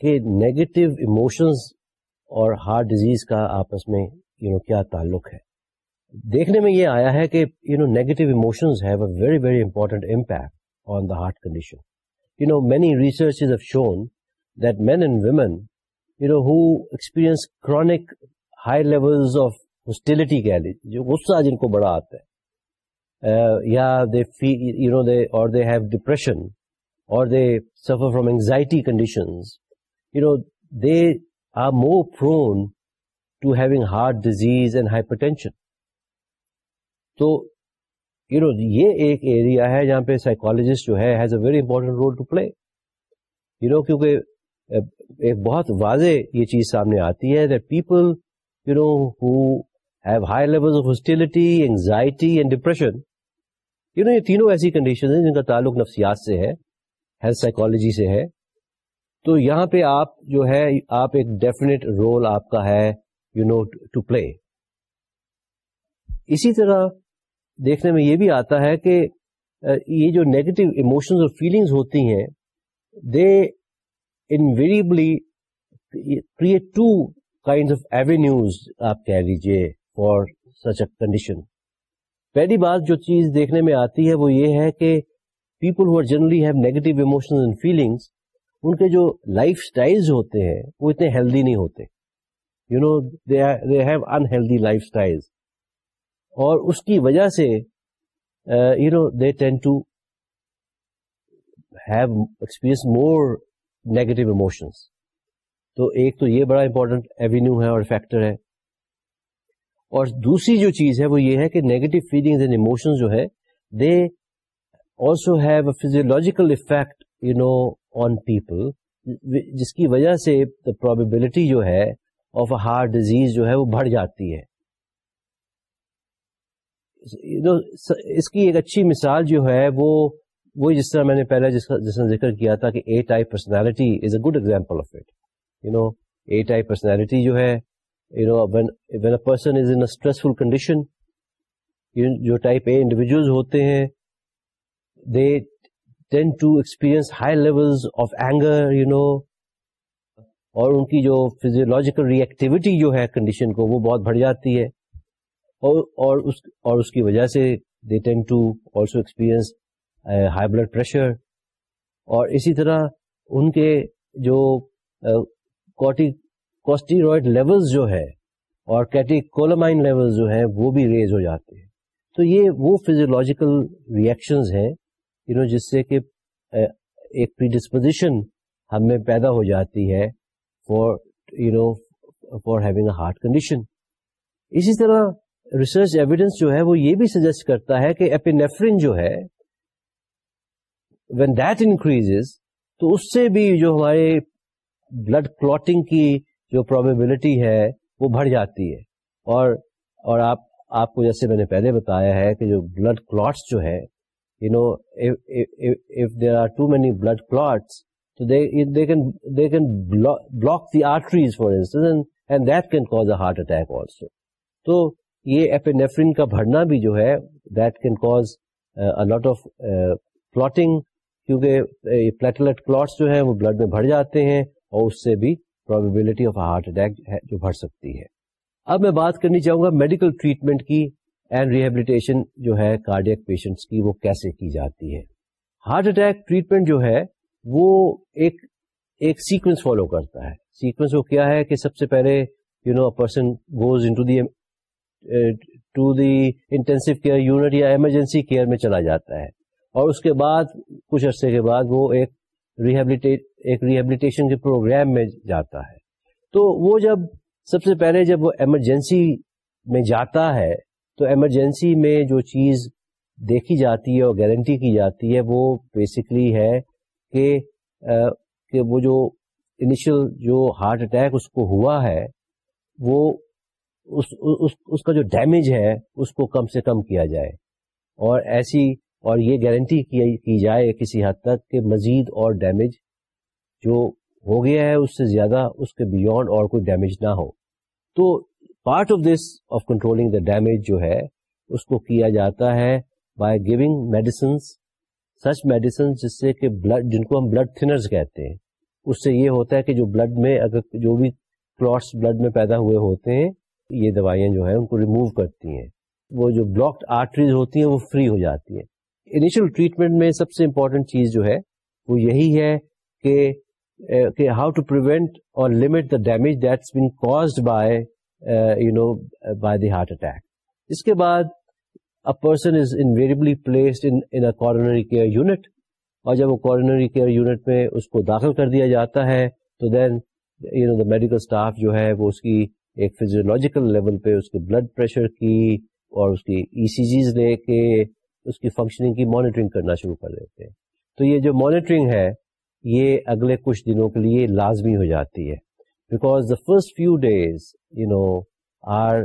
کہ نیگیٹو ایموشنز اور ہارٹ ڈیزیز کا آپس میں یو نو کیا تعلق ہے؟ دیکھنے میں یہ آیا ہے کہ you know negative emotions have a very very important impact on the heart condition you know many research shown that men and women you know who experience chronic high level of hostility کہہ لیجیے جو غصہ جن کو بڑا آتا ہے یا دے یو نو دے اور دے ہیو ڈپریشن اور they suffer from anxiety conditions you know they are more prone to having heart disease and hypertension تو یو نو یہ ایک ایریا ہے جہاں پہ سائیکولوجسٹ جو ہے has a very important role to play you know کیونکہ ایک بہت واضح یہ چیز سامنے آتی ہے that people you know who have high level of hostility anxiety and depression you know یہ تینوں ایسی کنڈیشن ہیں جن کا تعلق نفسیات سے ہے ہیلتھ سائیکولوجی سے ہے۔ تو یہاں پہ آپ جو ہے، آپ ایک ڈیفینیٹ رول آپ کا ہے یو نو ٹو پلے اسی طرح دیکھنے میں یہ بھی آتا ہے کہ یہ جو نیگیٹو ایموشنز اور فیلنگز ہوتی ہیں they invariably create to kind of avenues آپ کہہ لیجیے فار سچ اے کنڈیشن پہلی بات جو چیز دیکھنے میں آتی ہے وہ یہ ہے کہ people who generally have negative emotion and feelings ان کے جو لائف اسٹائل ہوتے ہیں، وہ اتنے ہیلدی نہیں ہوتے. You know they have unhealthy lifestyle اور اس کی وجہ سے you know they tend to have experience more negative emotions تو ایک تو یہ بڑا امپورٹنٹ ایوینیو ہے اور فیکٹر ہے اور دوسری جو چیز ہے وہ یہ ہے کہ نیگیٹو فیلنگ اینڈ ایموشن جو ہے they also have a physiological effect you know on people جس کی وجہ سے پروبیبلٹی جو ہے آف اے ہارٹ ڈیزیز جو ہے وہ بڑھ جاتی ہے۔ اس کی ایک اچھی مثال جو ہے وہ وہی جس طرح میں نے پہلے جس جس نے ذکر کیا تھا کہ A type personality is a good example of it you know A type personality جو ہے person is in stressful condition جو ٹائپ اے انڈیویجل ہوتے ہیں they tend to experience high level of anger you know اور ان کی جو physiological ری activity جو ہے کنڈیشن کو، وہ بہت بڑھ جاتی ہے، اور اور اس اور اس کی وجہ سے they tend to also experience high blood pressure اور اسی طرح ان کے جو uh, کوسٹیروئڈ لیولز جو ہے اور کیٹیکولامائن لیول جو ہیں وہ بھی ریز ہو جاتے ہیں۔ تو یہ وہ فیزیولوجیکل ریئیکشنز ہیں یو نو جس سے کہ ایک پریڈسپوزیشن ہم میں پیدا ہو جاتی ہے for you know for having a heart condition اسی طرح ریسرچ ایویڈینس جو ہے وہ یہ بھی سجیسٹ کرتا ہے کہ ایپینیفرین جو ہے وین دیٹ انکریز تو اس سے بھی جو ہمارے بلڈ کلوٹنگ کی جو پروبیبلٹی ہے وہ بڑھ جاتی ہے۔ اور اور آپ آپ کو جیسے میں نے پہلے بتایا ہے کہ جو بلڈ کلوٹس جو ہے you know if there are too many blood clots can block the arteries for instance and that can cause a heart attack also تو یہ ایپینیفرین کا بڑھنا بھی جو ہے that can cause lot of clotting کیونکہ uh, پلیٹلٹ کلوٹس جو ہیں وہ بلڈ میں بڑھ جاتے ہیں اور اس سے بھی پروبیبلٹی آف ہارٹ اٹیک جو بڑھ سکتی ہے۔ اب میں بات کرنی چاہوں گا میڈیکل ٹریٹمنٹ کی اینڈ ریہیبلیٹیشن جو ہے کارڈیک پیشنٹس کی وہ کیسے کی جاتی ہے۔ ہارٹ اٹیک ٹریٹمنٹ جو ہے وہ ایک ایک سیکوینس فالو کرتا ہے۔ سیکوینس وہ کیا ہے کہ سب سے پہلے you know person goes into the intensive care unit یا ایمرجنسی کیئر میں چلا جاتا ہے اور اس کے بعد، کچھ عرصے کے بعد وہ ایک ریہیبلیٹیٹ ایک ریہیبلیٹیشن کے پروگرام میں جاتا ہے۔ تو وہ جب سب سے پہلے جب وہ ایمرجنسی میں جاتا ہے تو ایمرجنسی میں جو چیز دیکھی جاتی ہے اور گارنٹی کی جاتی ہے وہ بیسکلی ہے کہ کہ وہ جو انیشل جو ہارٹ اٹیک اس کو ہوا ہے وہ اس, اس, اس کا جو ڈیمیج ہے اس کو کم سے کم کیا جائے۔ اور ایسی اور یہ گارنٹی کی جائے کسی حد تک کہ مزید اور ڈیمیج جو ہو گیا ہے اس سے زیادہ اس کے بیونڈ اور کوئی ڈیمیج نہ ہو۔ تو part of this of controlling the damage جو ہے، اس کو کیا جاتا ہے by giving medicines such medicine جس سے کہ بلڈ جن کو ہم بلڈ تھنرز کہتے ہیں۔ اس سے یہ ہوتا ہے کہ جو بلڈ میں اگر جو بھی کلوٹس بلڈ میں پیدا ہوئے ہوتے ہیں، یہ دوائیاں جو ہیں ان کو ریموو کرتی ہیں۔ وہ جو بلاکڈ آرٹریز ہوتی ہیں، وہ فری ہو جاتی ہیں۔ انیشل ٹریٹمنٹ میں سب سے امپورٹنٹ چیز جو ہے، وہ یہی ہے کہ ہاؤ ٹو پروینٹ اور limit the damage that's been caused by you know by the heart attack اس کے بعد person is invariably placed in coronary care unit اور جب وہ کارنری کیئر یونٹ میں اس کو داخل کر دیا جاتا ہے، تو then you know the medical staff جو ہے، وہ اس کی ایک فیزیولوجیکل لیول پہ اس کے بلڈ پریشر کی اور اس کی ای سی جیز لے کے اس کی فنکشننگ کی مانیٹرنگ کرنا شروع کر دیتے ہیں۔ تو یہ جو مانیٹرنگ ہے یہ اگلے کچھ دنوں کے لیے لازمی ہو جاتی ہے۔ Because the first few days you know are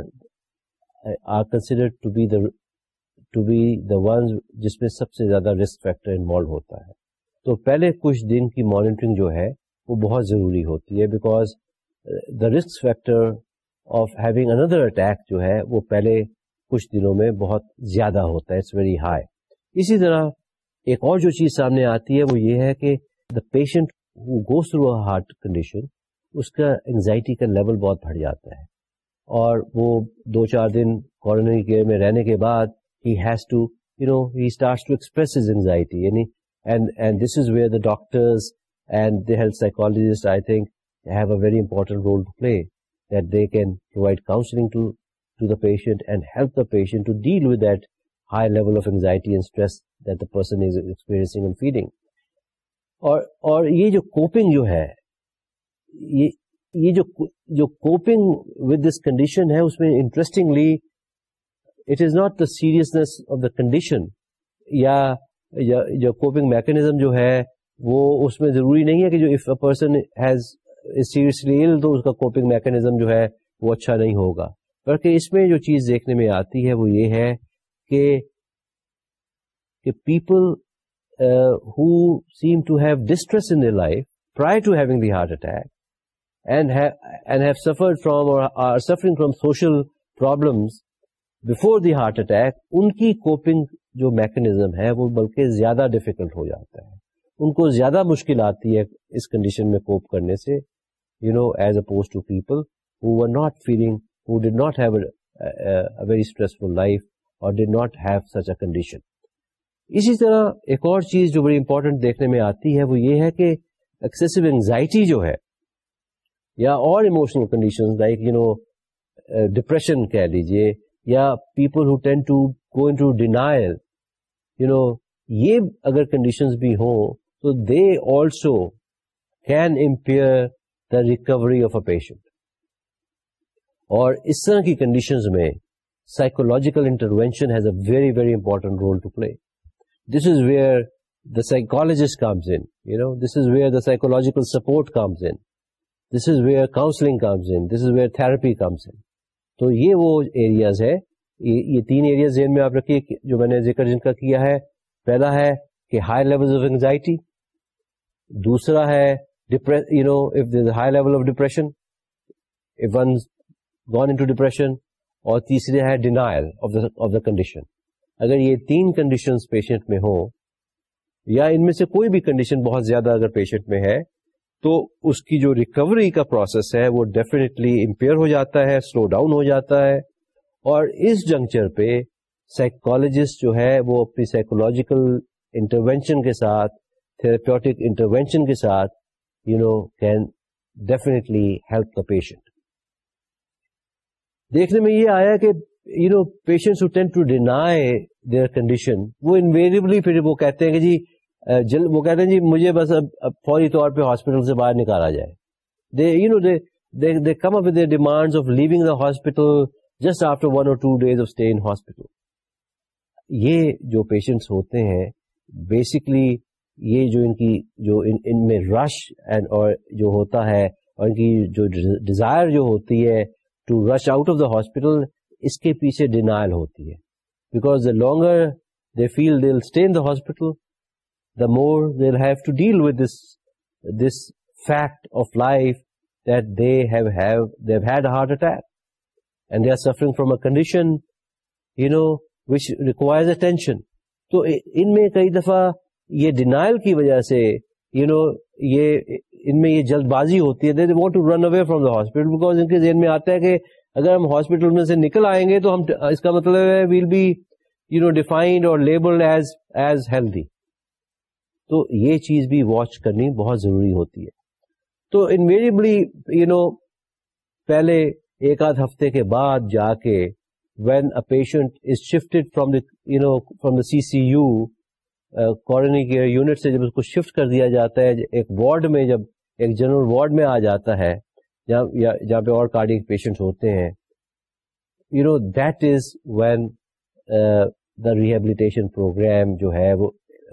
are consider to be the to be the one جس میں سب سے زیادہ رسک فیکٹر انوالو ہوتا ہے۔ تو پہلے کچھ دن کی مانیٹرنگ جو ہے، وہ بہت ضروری ہوتی ہے because the risk factor of having another attack جو ہے، وہ پہلے کچھ دنوں میں بہت زیادہ ہوتا ہے اٹس ویری ہائی اسی طرح ایک اور جو چیز سامنے آتی ہے، وہ یہ ہے کہ the patient goes through heart condition اس کا انگزائٹی کا لیول بہت بڑھ جاتا ہے اور وہ دو چار دن کارونری کیئر میں رہنے کے بعد he has to you know he starts to express his anxiety یعنی and this is where the doctors and the health psychologist I think have a very important role to play that they can provide counselling to to the patient and help the patient to deal with that high level of anxiety and stress that the person is experiencing and feeling اور اور یہ جو coping جو ہے، یہ یہ جو جو کوپنگ ود دس کنڈیشن ہے، اس میں interestingly it is not the seriousness of the condition یا جو کوپنگ میکنیزم جو ہے، وہ اس میں ضروری نہیں ہے کہ جو if a person has seriously تو اس کا کوپنگ میکنیزم جو ہے، وہ اچھا نہیں ہوگا. بلکہ اس میں جو چیز دیکھنے میں آتی ہے، وہ یہ ہے کہ people who seem to have distress in life prior to having the heart attack and have suffer from اور suffering from social problems before the heart attack ان کی کوپنگ جو میکنیزم ہے وہ بلکہ زیادہ ڈیفیکلٹ ہو جاتا ہے ان کو زیادہ مشکل آتی ہے اس کنڈیشن میں کوپ کرنے سے you know as oppose to people who are not feeling who did not have very stressful life اور did not have such a condition اسی طرح ایک اور چیز جو بڑی امپورٹنٹ دیکھنے میں آتی ہے، وہ یہ ہے کہ ایکسیسو اینگزائٹی جو ہے، یا اور emotional condition like you know depression کہہ لیجیے یا people who tend to go into denial you know یہ اگر کنڈیشن بھی ہوں تو they also can impair the recovery of a patient اور اس طرح کی کنڈیشن میں psychological intervention has a very very important role to play this is where the psychologist comes in, you know, this is where the psychological support comes in, this is where counselling comes in, this is where therapy comes in. تو یہ وہ areas ہے یہ تین areas ذہن میں آپ رکھیے جو میں نے ذکر جن کا کیا ہے۔ پہلا ہے کہ ہائی لیول آف اینگزائٹی دوسرا ہے you know if high level of depression one gone in depression اور تیسرے ہے ڈینائل آف دا کنڈیشن اگر یہ تین کنڈیشن پیشنٹ میں ہو یا ان میں سے کوئی بھی کنڈیشن بہت زیادہ اگر پیشنٹ میں ہے، تو اس کی جو ریکوری کا پروسیس ہے، وہ ڈیفینیٹلی امپیئر ہو جاتا ہے سلو ڈاؤن ہو جاتا ہے۔ اور اس جنکچر پہ سائیکولوجسٹ جو ہے، وہ اپنی سائیکولوجیکل انٹروینشن کے ساتھ تھراپیوٹک انٹروینشن کے ساتھ you know can definitely help the patient دیکھنے میں یہ آیا کہ you know patient tend to deny their condition وہ انویریبلی پھر وہ کہتے ہیں کہ جی جل، وہ کہتے ہیں جی مجھے بس اب فوری طور پہ ہاسپٹل سے باہر نکالا جائے۔ They you know they come up with demand of leaving the hospital just after one or two days of stay in hospital یہ جو پیشنٹس ہوتے ہیں بیسکلی یہ جو ان کی، جو ان ان میں رش اینڈ اور جو ہوتا ہے، اور ان کی جو ڈیزائر جو ہوتی ہے to rush out of the hospital اس کے پیچھے ڈینائل ہوتی ہے. Because the longer they feel they stay in the hospital the more they have to deal with this this fact of life that they have have they had heart attack and they are suffering from a condition you know which requires attention تو ان میں کئی دفعہ یہ denial کی وجہ سے you know یہ، ان میں یہ جلد بازی ہوتی ہے. They want to run away from the hospital because ان کے ذہن میں آتا ہے کہ اگر ہم ہاسپٹل میں سے نکل آئیں گے تو ہم اس کا مطلب ہے will be you know defined اور لیبل ایز ایز ہیلدی تو یہ چیز بھی واچ کرنی بہت ضروری ہوتی ہے۔ تو انویریبلی یو نو پہلے ایک آدھ ہفتے کے بعد جا کے when a patient is shifted from you know from the C C U coronary care unit سے جب اس کو شفٹ کر دیا جاتا ہے، ایک وارڈ میں جب ایک جنرل وارڈ میں آ جاتا ہے جہاں پہ اور کارڈک پیشنٹ ہوتے ہیں you know that is when the rehabilitation programme جو ہے وہ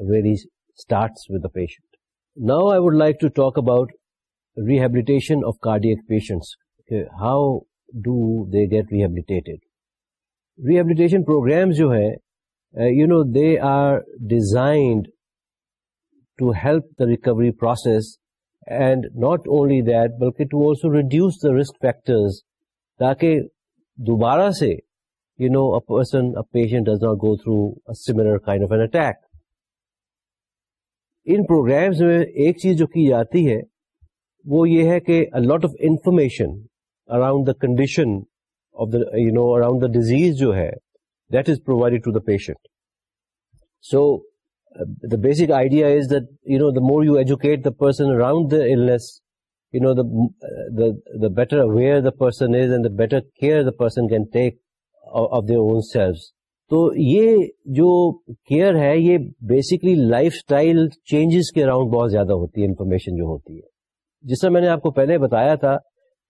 very start with the patient now I would like to talk about rehabilitation of cardiac patients how do they get rehabilitated rehabilitation programme جو ہے you know they are designed to help the recovery process and not only that بلکہ to also reduce the risk factors تاکہ دوبارہ سے you know a person a patient does not go through similar kind of an attack in programmes میں ایک چیز جو کی جاتی ہے، وہ یہ ہے کہ lot of information around the condition of the you know around the disease جو ہے that is provided to the patient so the basic idea is that you know the more you educate the person around the illness you know the better aware the person is and the better care the person can take of their own self تو یہ جو care ہے، یہ basically lifestyle changes کے around بہت زیادہ ہوتی ہے انفارمیشن جو ہوتی ہے۔ جس سے میں نے آپ کو پہلے بتایا تھا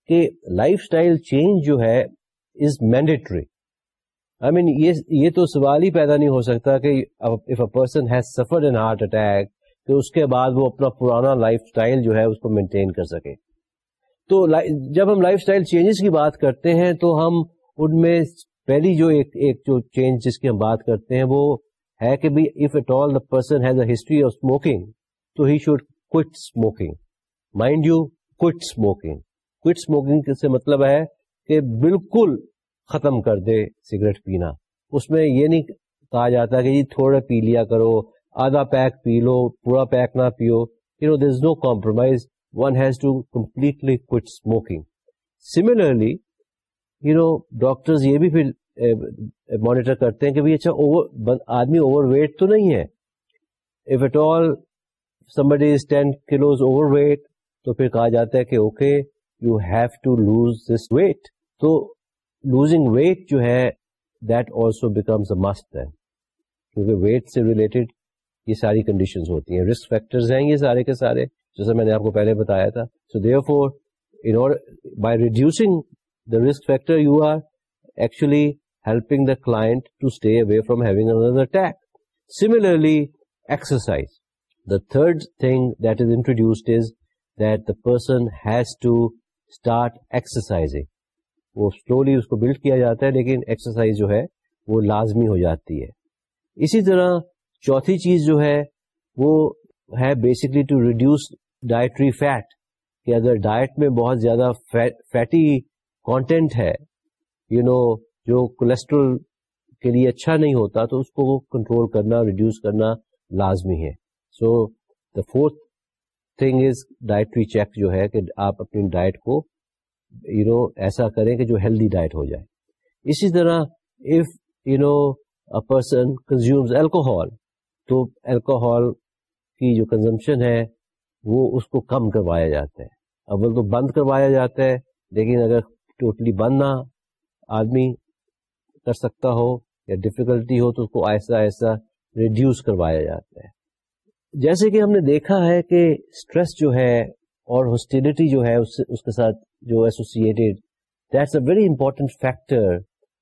کہ لائف اسٹائل چینج جو ہے از مینڈیٹری آئی مین یہ تو سوال ہی پیدا نہیں ہو سکتا کہ if a person has suffered an heart attack تو اس کے بعد وہ اپنا پرانا لائف اسٹائل جو ہے اس کو مینٹین کر سکے۔ تو جب ہم لائف اسٹائل چینجز کی بات کرتے ہیں تو ہم ان میں پہلی جو ایک ایک جو چینج جس کی ہم بات کرتے ہیں وہ ہے کہ if at all the person has a history of smoking تو he should quit smoking mind you quit smoking quit smoking سے مطلب ہے کہ بالکل ختم کر دے سگریٹ پینا۔ اس میں یہ نہیں کہا جاتا کہ جی تھوڑا پی لیا کرو، آدھا پیک پی لو، پورا پیک نہ پیو۔ You know there is no compromise one has to completely quit smoking similarly you know doctor یہ بھی پھر eh, مانیٹر کرتے ہیں کہ اچھا آدمی اوور ویٹ تو نہیں ہے۔ If at all somebody is ten kilos overweight تو پھر کہا جاتا ہے کہ okay you have to lose this weight تو لوزنگ ویٹ جو ہے that also becomes a must ہے کیونکہ ویٹ سے ریلیٹڈ یہ ساری کنڈیشن ہوتی ہیں. رسک فیکٹر ہیں یہ سارے کے سارے، جیسا میں نے آپ کو پہلے بتایا تھا. So therefore in by reducing the risk factor you are actually helping the client to stay away from having another attack similarly exercise the third thing that is introduced is that the person has to start exercising وہ slowly اس کو blood کیا جاتا ہے لیکن exercise جو ہے وہ لازمی ہو جاتی ہے۔ اسی طرح چوتھی چیز جو ہے وہ ہے basically to reduce dietary fat کہ اگر ڈائٹ میں بہت زیادہ فیٹی کانٹینٹ ہے یو you نو know, جو کولیسٹرول کے لیے اچھا نہیں ہوتا تو اس کو کنٹرول کرنا ریڈیوس کرنا لازمی ہے۔ So the fourth thing is dietary check جو ہے کہ آپ اپنی ڈائٹ کو یو you نو know, ایسا کریں کہ جو ہیلدی ڈائٹ ہو جائے۔ اسی طرح if you know person consumes alcohol تو الکوہول کی جو کنزمپشن ہے وہ اس کو کم کروایا جاتا ہے۔ اول تو بند کروایا جاتا ہے لیکن اگر ٹوٹلی بند نہ آدمی کر سکتا ہو یا ڈفیکلٹی ہو تو اس کو ایسا ایسا ریڈیوس کروایا جاتا ہے۔ جیسے کہ ہم نے دیکھا ہے کہ اسٹریس جو ہے اور ہاسٹیلٹی جو ہے اس, اس کے ساتھ جو associated that's a very important factor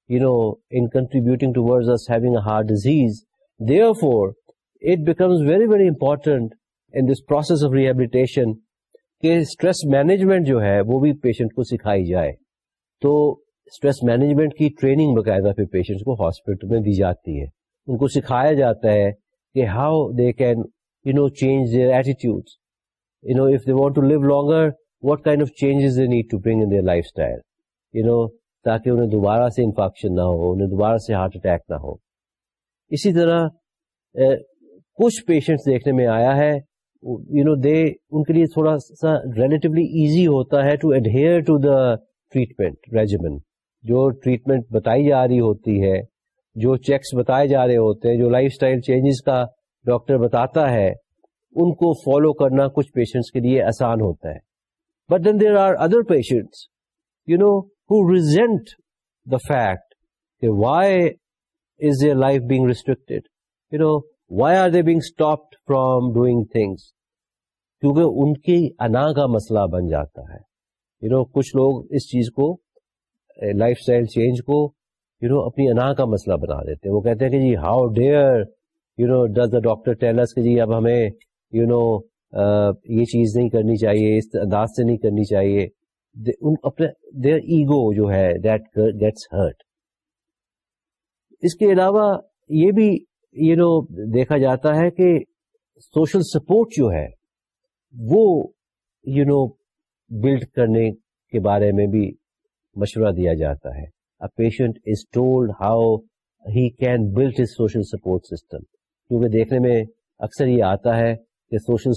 you know in contributing to having a heart disease therefore it becomes very very important in this process of rehabilitation کہ اسٹریس مینجمنٹ جو ہے، وہ بھی پیشنٹ کو سکھائی جائے. تو اسٹریس مینجمنٹ کی ٹریننگ باقاعدہ پھر پیشنٹس کو ہاسپٹل میں دی جاتی ہے. ان کو سکھایا جاتا ہے کہ how they can you know change their attitude you know if they want to live longer what kind of changes they need to bring in their lifestyle you know تاکہ انہیں دوبارہ سے انفیکشن نہ ہو، انہیں دوبارہ سے ہارٹ اٹیک نہ ہو۔ اسی طرح کچھ پیشنٹس دیکھنے میں آیا ہے یو نو دے ان کے لیے تھوڑا سا ریلیٹولی ایزی ہوتا ہے to adhere to the treatment regiment جو ٹریٹمنٹ بتائی جا رہی ہوتی ہے، جو چیکس بتائے جا رہے ہوتے ہیں، جو لائف اسٹائل چینجز کا ڈاکٹر بتاتا ہے، ان کو فالو کرنا کچھ پیشنٹس کے لیے آسان ہوتا ہے۔ But then there are other patients you know who resent the fact کہ why is their life being restricted you know why are they being stopped from doing things کیونکہ ان کی انا کا مسئلہ بن جاتا ہے۔ یو you نو know, کچھ لوگ اس چیز کو لائف اسٹائل چینج کو یو نو اپنی انا کا مسئلہ بنا دیتے ہیں۔ وہ کہتے ہیں کہ جی how dare you know does the doctor tells کہ جی اب ہمیں یو نو یہ چیز نہیں کرنی چاہیے، اس انداز سے نہیں کرنی چاہیے۔ اپنے دیر ایگو جو ہے دیٹ گیٹس ہرٹ اس کے علاوہ یہ بھی یو نو دیکھا جاتا ہے کہ سوشل سپورٹ جو ہے، وہ یو نو بلڈ کرنے کے بارے میں بھی مشورہ دیا جاتا ہے۔ Patient is told how he can build his social support system کیونکہ دیکھنے میں اکثر یہ آتا ہے کہ سوشل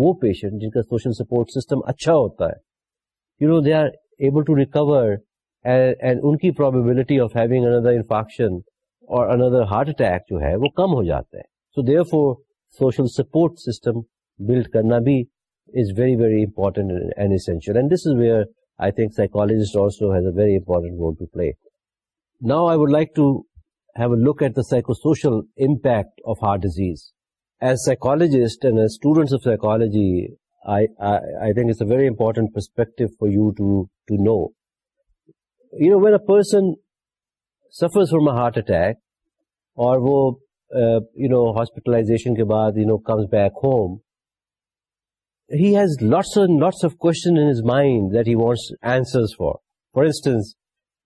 وہ پیشنٹ جن کا سوشل سپورٹ سسٹم اچھا ہوتا ہے you know they are able to recover and ان کی probability of having another infection اور اندر ہارٹ اٹیک جو ہے وہ کم ہو جاتا ہے so therefore social support system build کرنا بھی is very very important and essential and this is where I think psychologist also has a very important role to play. Now I would like to have a look at the psychosocial impact of heart disease. As psychologists and as students of psychology, I, I, I think it's a very important perspective for you to, to know. You know, when a person suffers from a heart attack, or wo, uh, you know, hospitalization ke baad, you know, comes back home, he has lots and lots of questions in his mind that he wants answers for. For instance,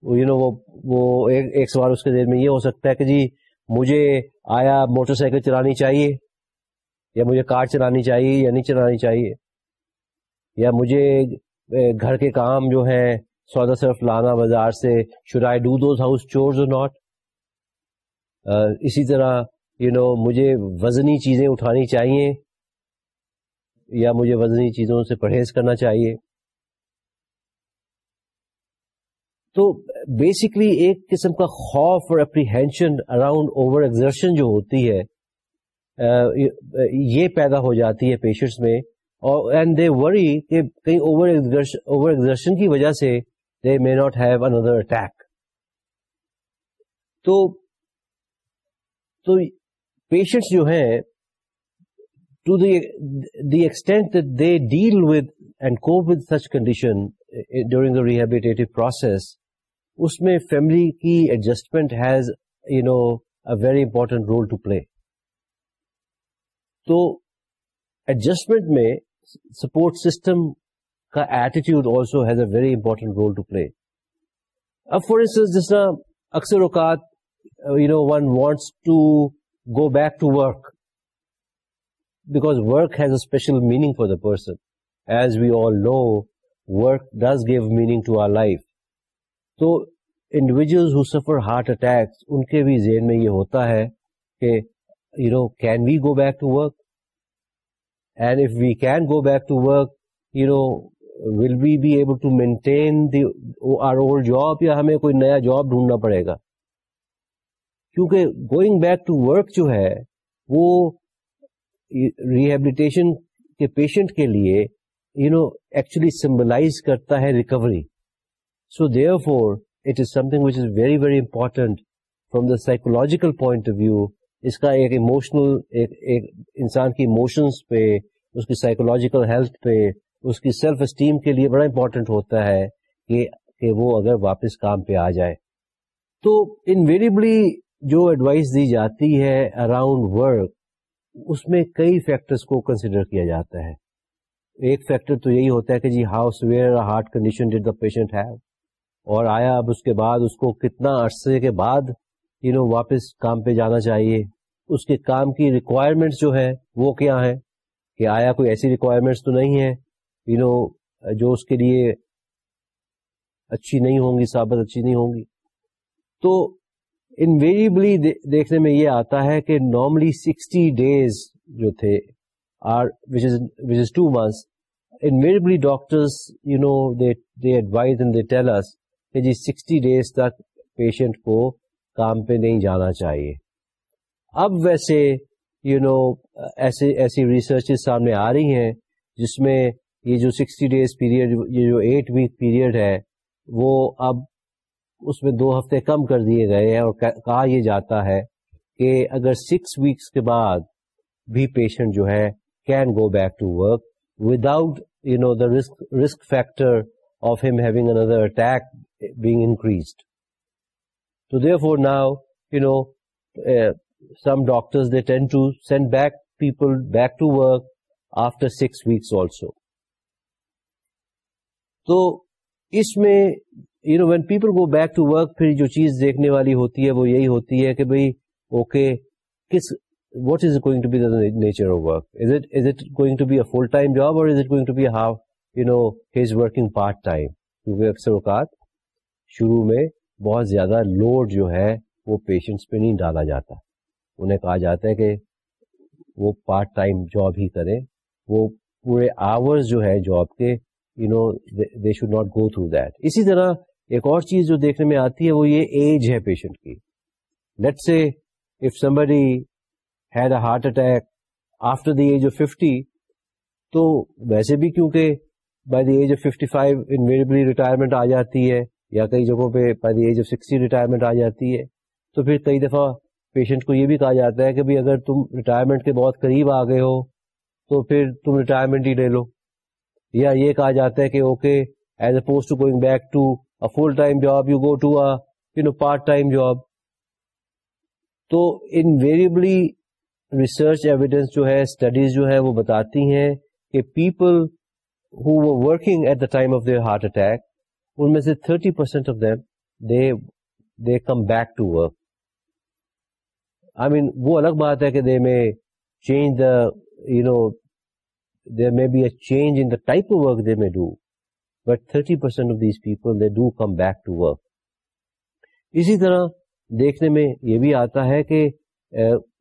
you know, وہ ایک سوال اس کے دیر میں یہ ہو سکتا ہے کہ جی مجھے آیا موٹر سائیکل چلانی چاہیے یا مجھے کار چلانی چاہیے یا نہیں چلانی چاہیے، یا مجھے گھر کے کام جو ہے سودا صرف لانا، بازار سے should I do those house chores or not اسی طرح یو نو مجھے وزنی چیزیں اٹھانی چاہیے، یا مجھے وزنی چیزوں سے پرہیز کرنا چاہیے۔ تو بیسکلی ایک قسم کا خوف اور اپریہینشن اراؤنڈ اوور ایگزرشن جو ہوتی ہے یہ پیدا ہو جاتی ہے پیشنٹس میں، اور اینڈ دے وری کہ کہیں اوور اوور ایگزرشن کی وجہ سے they may not have another attack تو پیشنٹس جو ہیں to the the extent they deal with and cope with such condition during the rehabilitative process اس میں فیملی کی adjustment has you know a very important role to play تو adjustment میں support system کا attitude also has a very important role to play اب for instance جس طرح اکثر اوقات you know one wants to go back to work because work has a special meaning for the person as we all know work does give meaning to our life تو individual who suffer heart attack ان کے بھی ذہن میں یہ ہوتا ہے کہ you know can we go back to work and if we can go back to work you know will we be able to maintain their old job یا ہمیں کوئی نیا جاب ڈھونڈنا پڑے گا؟ کیونکہ گوئنگ بیک ٹو ورک جو ہے، وہ ریہیبلیٹیشن کے پیشنٹ کے لیے یو نو ایکچولی سمبلائز کرتا ہے recovery so therefore it is something which is very very important from the psychological point of view اس کا ایک ایموشنل ایک انسان کی ایموشنس پہ، اس کی سائیکولوجیکل ہیلتھ پہ، اس کی سیلف اسٹیم کے لیے بڑا امپورٹنٹ ہوتا ہے کہ کہ وہ اگر واپس کام پہ آ جائے۔ تو انویریبلی جو ایڈوائس دی جاتی ہے اراؤنڈ ورک اس میں کئی فیکٹرز کو کنسیڈر کیا جاتا ہے۔ ایک فیکٹر تو یہی ہوتا ہے کہ جی how severe heart condition did the patient have اور آیا اب اس کے بعد اس کو کتنا عرصے کے بعد یو نو واپس کام پہ جانا چاہیے۔ اس کے کام کی ریکوائرمنٹس جو ہے وہ کیا ہے کہ آیا کوئی ایسی ریکوائرمنٹس تو نہیں ہے یو نو جو اس کے لیے اچھی نہیں ہوں گی، ثابت اچھی نہیں ہوں گی۔ تو انویریبلی دیکھنے میں یہ آتا ہے کہ نارملی سکسٹی ڈیز جو تھے or which is two months invariably doctors you know they advise and they tells کہ جی سکسٹی ڈیز تک پیشنٹ کو کام پہ نہیں جانا چاہیے۔ اب ویسے یو نو ایسے، ایسی ریسرچ سامنے آ رہی ہیں جس میں یہ جو سکسٹی ڈیز پیریڈ یہ جو ایٹ ویک پیریڈ ہے، وہ اب اس میں دو ہفتے کم کر دیے گئے ہیں اور کہا یہ جاتا ہے کہ اگر سکس ویکس کے بعد بھی پیشنٹ جو ہے can go back to work without you know the risk risk factor of him having another attack being increased تو therefore now you know some doctors they tend to send back people back to work after six weeks also تو اس میں you know when people go back to work پھر جو چیز دیکھنے والی ہوتی ہے وہ یہی ہوتی ہے کہ بھائی اوکے کس what is going to be the nature of work is it is it going to be a full time job اور is it going to be how you know his working part time کیونکہ اکثر اوقات شروع میں بہت زیادہ load جو ہے وہ پیشنٹس پہ نہیں ڈالا جاتا۔ انہیں کہا جاتا ہے کہ وہ پارٹ ٹائم جاب ہی کریں۔ وہ پورے آورز جو ہے جاب کے you know they should not go through that اسی طرح ایک اور چیز جو دیکھنے میں آتی ہے وہ یہ ایج ہے پیشنٹ کی۔ Let say if somebody had a heart attack after the age of fifty تو ویسے بھی کیونکہ by the age of fifty five invariably retirement آ جاتی ہے۔ یا کئی جگہوں پہ by the age of sixty retirement آ جاتی ہے، تو پھر کئی دفعہ پیشنٹ کو یہ بھی کہا جاتا ہے کہ اگر تم ریٹائرمنٹ کے بہت قریب آ گئے ہو، تو پھر تم ریٹائرمنٹ ہی لے لو۔ یا یہ کہا جاتا ہے کہ okay as opposed to going back to full time job you go to you know part time job تو انویریبلی ریسرچ ایویڈینس جو ہے اسٹڈیز جو ہے، وہ بتاتی ہیں کہ people who working at the time of their heart attack ان میں سے thirty percent of them they they come back to work I mean وہ الگ بات ہے کہ they may change the you know there may be a change in the type of work they may do but thirty percent of these people they do come back to work اسی طرح دیکھنے میں یہ بھی آتا ہے کہ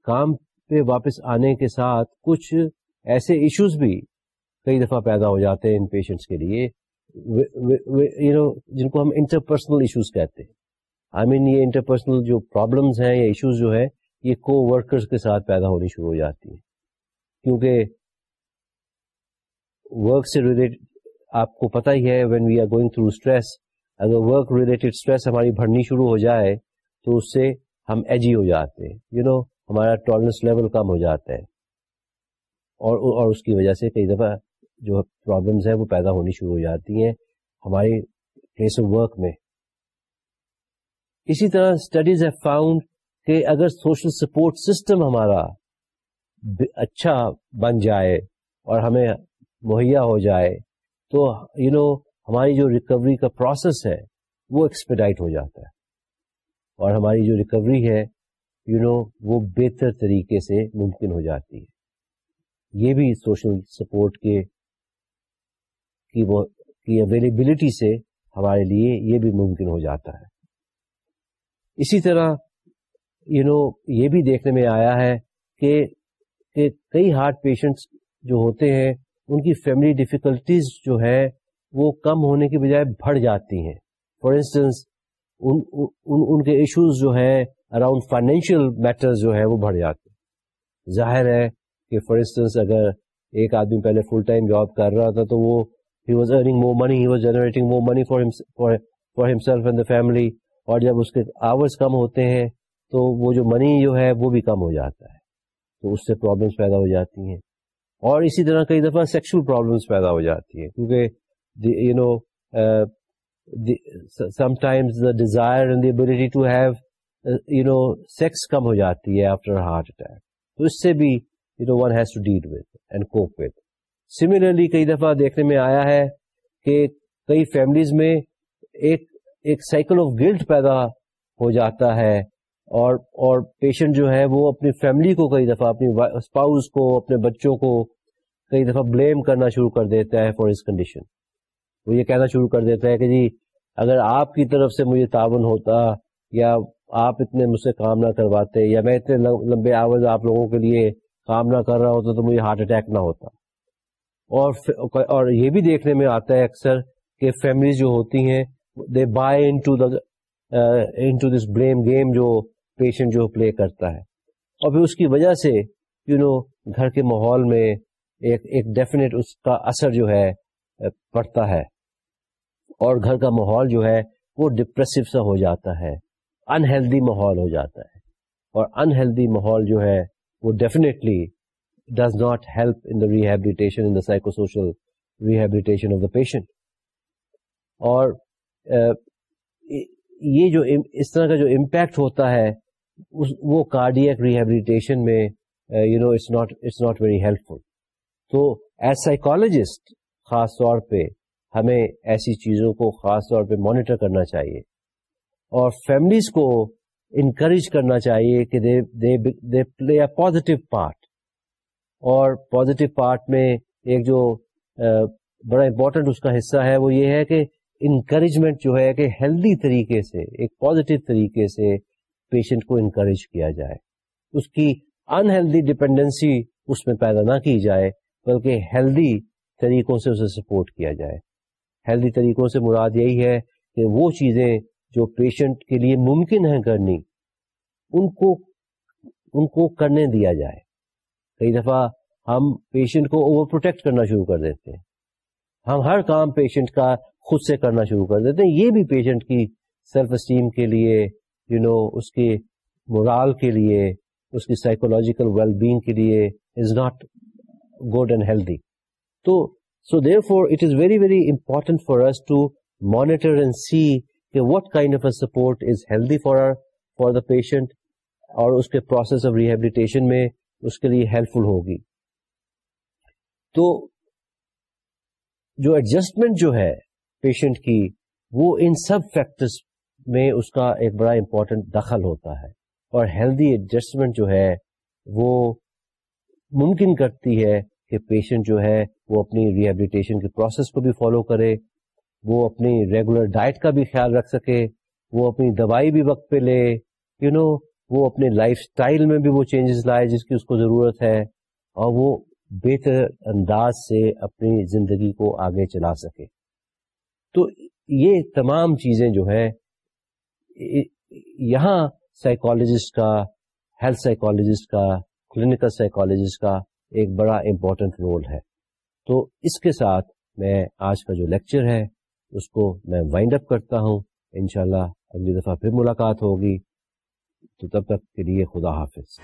کام پہ واپس آنے کے ساتھ کچھ ایسے ایشوز بھی کئی دفعہ پیدا ہو جاتے ہیں ان پیشنٹس کے لیے۔ یو نو جن کو ہم انٹرپرسنل ایشوز کہتے ہیں۔ آئی مین یہ انٹرپرسنل جو پرابلمس ہیں یا ایشوز جو ہے یہ کو ورکرز کے ساتھ پیدا ہونی شروع ہو جاتی ہیں۔ کیونکہ ورک سے ریلیٹڈ آپ کو پتا ہی ہے when we are going through stress اگر ورک ریلیٹڈ اسٹریس ہماری بڑھنی شروع ہو جائے، تو اس سے ہم ایجی ہو جاتے ہیں۔ یو نو ہمارا ٹالرنس لیول کم ہو جاتا ہے۔ اور اور اس کی وجہ سے کئی دفعہ جو پرابلمس ہیں وہ پیدا ہونی شروع ہو جاتی ہیں ہماری پلیس آف ورک میں۔ اسی طرح اسٹڈیز ہے فاؤنڈ کہ اگر سوشل سپورٹ سسٹم ہمارا اچھا بن جائے اور ہمیں مہیا ہو جائے تو یو نو ہماری جو ریکوری کا پروسیس ہے وہ ایکسپیڈائٹ ہو جاتا ہے۔ اور ہماری جو ریکوری ہے یو نو وہ بہتر طریقے سے ممکن ہو جاتی ہے۔ یہ بھی سوشل سپورٹ کے کی اویلیبلٹی سے ہمارے لیے یہ بھی ممکن ہو جاتا ہے۔ اسی طرح یو نو یہ بھی دیکھنے میں آیا ہے کہ کہ کئی ہارٹ پیشنٹس جو ہوتے ہیں ان کی فیملی ڈیفیکلٹیز جو ہے وہ کم ہونے کی بجائے بڑھ جاتی ہیں۔ فار انسٹنس ان, ان, ان کے ایشوز جو ہے اراؤنڈ فائنینشیل میٹر جو ہے وہ بڑھ جاتے ہیں۔ ظاہر ہے کہ فار انسٹنس اگر ایک آدمی پہلے فل ٹائم جاب کر رہا تھا تو وہ he was earning more money he was generating more money for for himself and the family اور جب اس کے آورس کم ہوتے ہیں تو وہ جو منی جو ہے وہ بھی کم ہو جاتا ہے۔ تو اس سے پرابلمس پیدا ہو جاتی ہیں۔ اور اسی طرح کئی دفعہ سیکشل پرابلمس پیدا ہو جاتی ہیں۔ کیونکہ you know sometimes the desire and the ability to have you know sex کم ہو جاتی ہے آفٹر ہارٹ اٹیک تو اس سے بھی you know one has to deal with and cope with similarly کئی دفعہ دیکھنے میں آیا ہے کہ کئی فیملیز میں ایک ایک سائیکل آف گلٹ پیدا ہو جاتا ہے اور اور پیشنٹ جو ہے وہ اپنی فیملی کو کئی دفعہ، اپنی اسپاؤز کو، اپنے بچوں کو کئی دفعہ بلیم کرنا شروع کر دیتا ہے فار ہز کنڈیشن وہ یہ کہنا شروع کر دیتا ہے کہ جی اگر آپ کی طرف سے مجھے تعاون ہوتا یا آپ اتنے مجھ سے کام نہ کرواتے یا میں اتنے لمبے آواز آپ لوگوں کے لیے کام نہ کر رہا ہوتا تو مجھے ہارٹ اٹیک نہ ہوتا۔ اور اور یہ بھی دیکھنے میں آتا ہے اکثر کہ فیملیز جو ہوتی ہیں they buy into the this blame game جو پیشنٹ جو پلے کرتا ہے۔ اور پھر اس کی وجہ سے یو نو گھر کے ماحول میں ایک ایک ڈیفینیٹ اس کا اثر جو ہے uh, پڑتا ہے۔ اور گھر کا ماحول جو ہے، وہ ڈپریسو سا ہو جاتا ہے۔ انہیلدی ماحول ہو جاتا ہے۔ اور انہیلدی ماحول جو ہے، وہ definitely does not help in rehabilitation in the psycho social rehabilitation of the patient اور یہ جو اس طرح کا جو امپیکٹ ہوتا ہے وہ کارڈیک ریہیبلیٹیشن میں you know it's not it's not very helpful تو ایز سائیکالوجسٹ خاص طور پہ ہمیں ایسی چیزوں کو خاص طور پہ مانیٹر کرنا چاہیے. اور فیملیز کو انکریج کرنا چاہیے کہ they play a positive part اور پازیٹو پارٹ میں ایک جو بڑا امپورٹنٹ اس کا حصہ ہے، وہ یہ ہے کہ انکریجمنٹ جو ہے کہ ہیلدی طریقے سے، ایک پازیٹو طریقے سے پیشنٹ کو انکریج کیا جائے۔ اس کی انہیلدی ڈپینڈنسی اس میں پیدا نہ کی جائے، بلکہ ہیلدی طریقوں سے اسے سپورٹ کیا جائے۔ ہیلدی طریقوں سے مراد یہی ہے کہ وہ چیزیں جو پیشنٹ کے لیے ممکن ہیں کرنی، ان کو ان کو کرنے دیا جائے۔ کئی دفعہ ہم پیشنٹ کو اوور پروٹیکٹ کرنا شروع کر دیتے ہیں۔ ہم ہر کام پیشنٹ کا خود سے کرنا شروع کر دیتے ہیں۔ یہ بھی پیشنٹ کی سیلف اسٹیم کے لیے یو you نو know, اس کے مورال کے لیے اس کی سائیکولوجیکل ویل بینگ کے لیے is not good and healthy تو so therefore it is very very important for us to monitor and see کہ what kind of a support is healthy for for the patient اور اس کے process of rehabilitation میں اس کے لیے help فل ہوگی۔ تو جو ایڈجسٹمنٹ جو ہے پیشنٹ کی، وہ ان سب فیکٹرز میں اس کا ایک بڑا امپورٹنٹ دخل ہوتا ہے۔ اور ہیلدی ایڈجسٹمنٹ جو ہے، وہ ممکن کرتی ہے کہ پیشنٹ جو ہے، وہ اپنی ریہیبلیٹیشن کے پروسیس کو بھی فالو کرے، وہ اپنی ریگولر ڈائٹ کا بھی خیال رکھ سکے، وہ اپنی دوائی بھی وقت پہ لے یو نو وہ اپنے لائف سٹائل میں بھی وہ چینجز لائے جس کی اس کو ضرورت ہے اور وہ بہتر انداز سے اپنی زندگی کو آگے چلا سکے۔ تو یہ تمام چیزیں جو ہے یہاں سائیکالوجسٹ کا ہیلتھ سائیکالوجسٹ کا کلینکل سائیکالوجسٹ کا ایک بڑا امپورٹنٹ رول ہے۔ تو اس کے ساتھ میں آج کا جو لیکچر ہے، اس کو میں وائنڈ اپ کرتا ہوں۔ انشاءاللہ اگلی دفعہ پھر ملاقات ہوگی۔ تو تب تک کے لیے خدا حافظ۔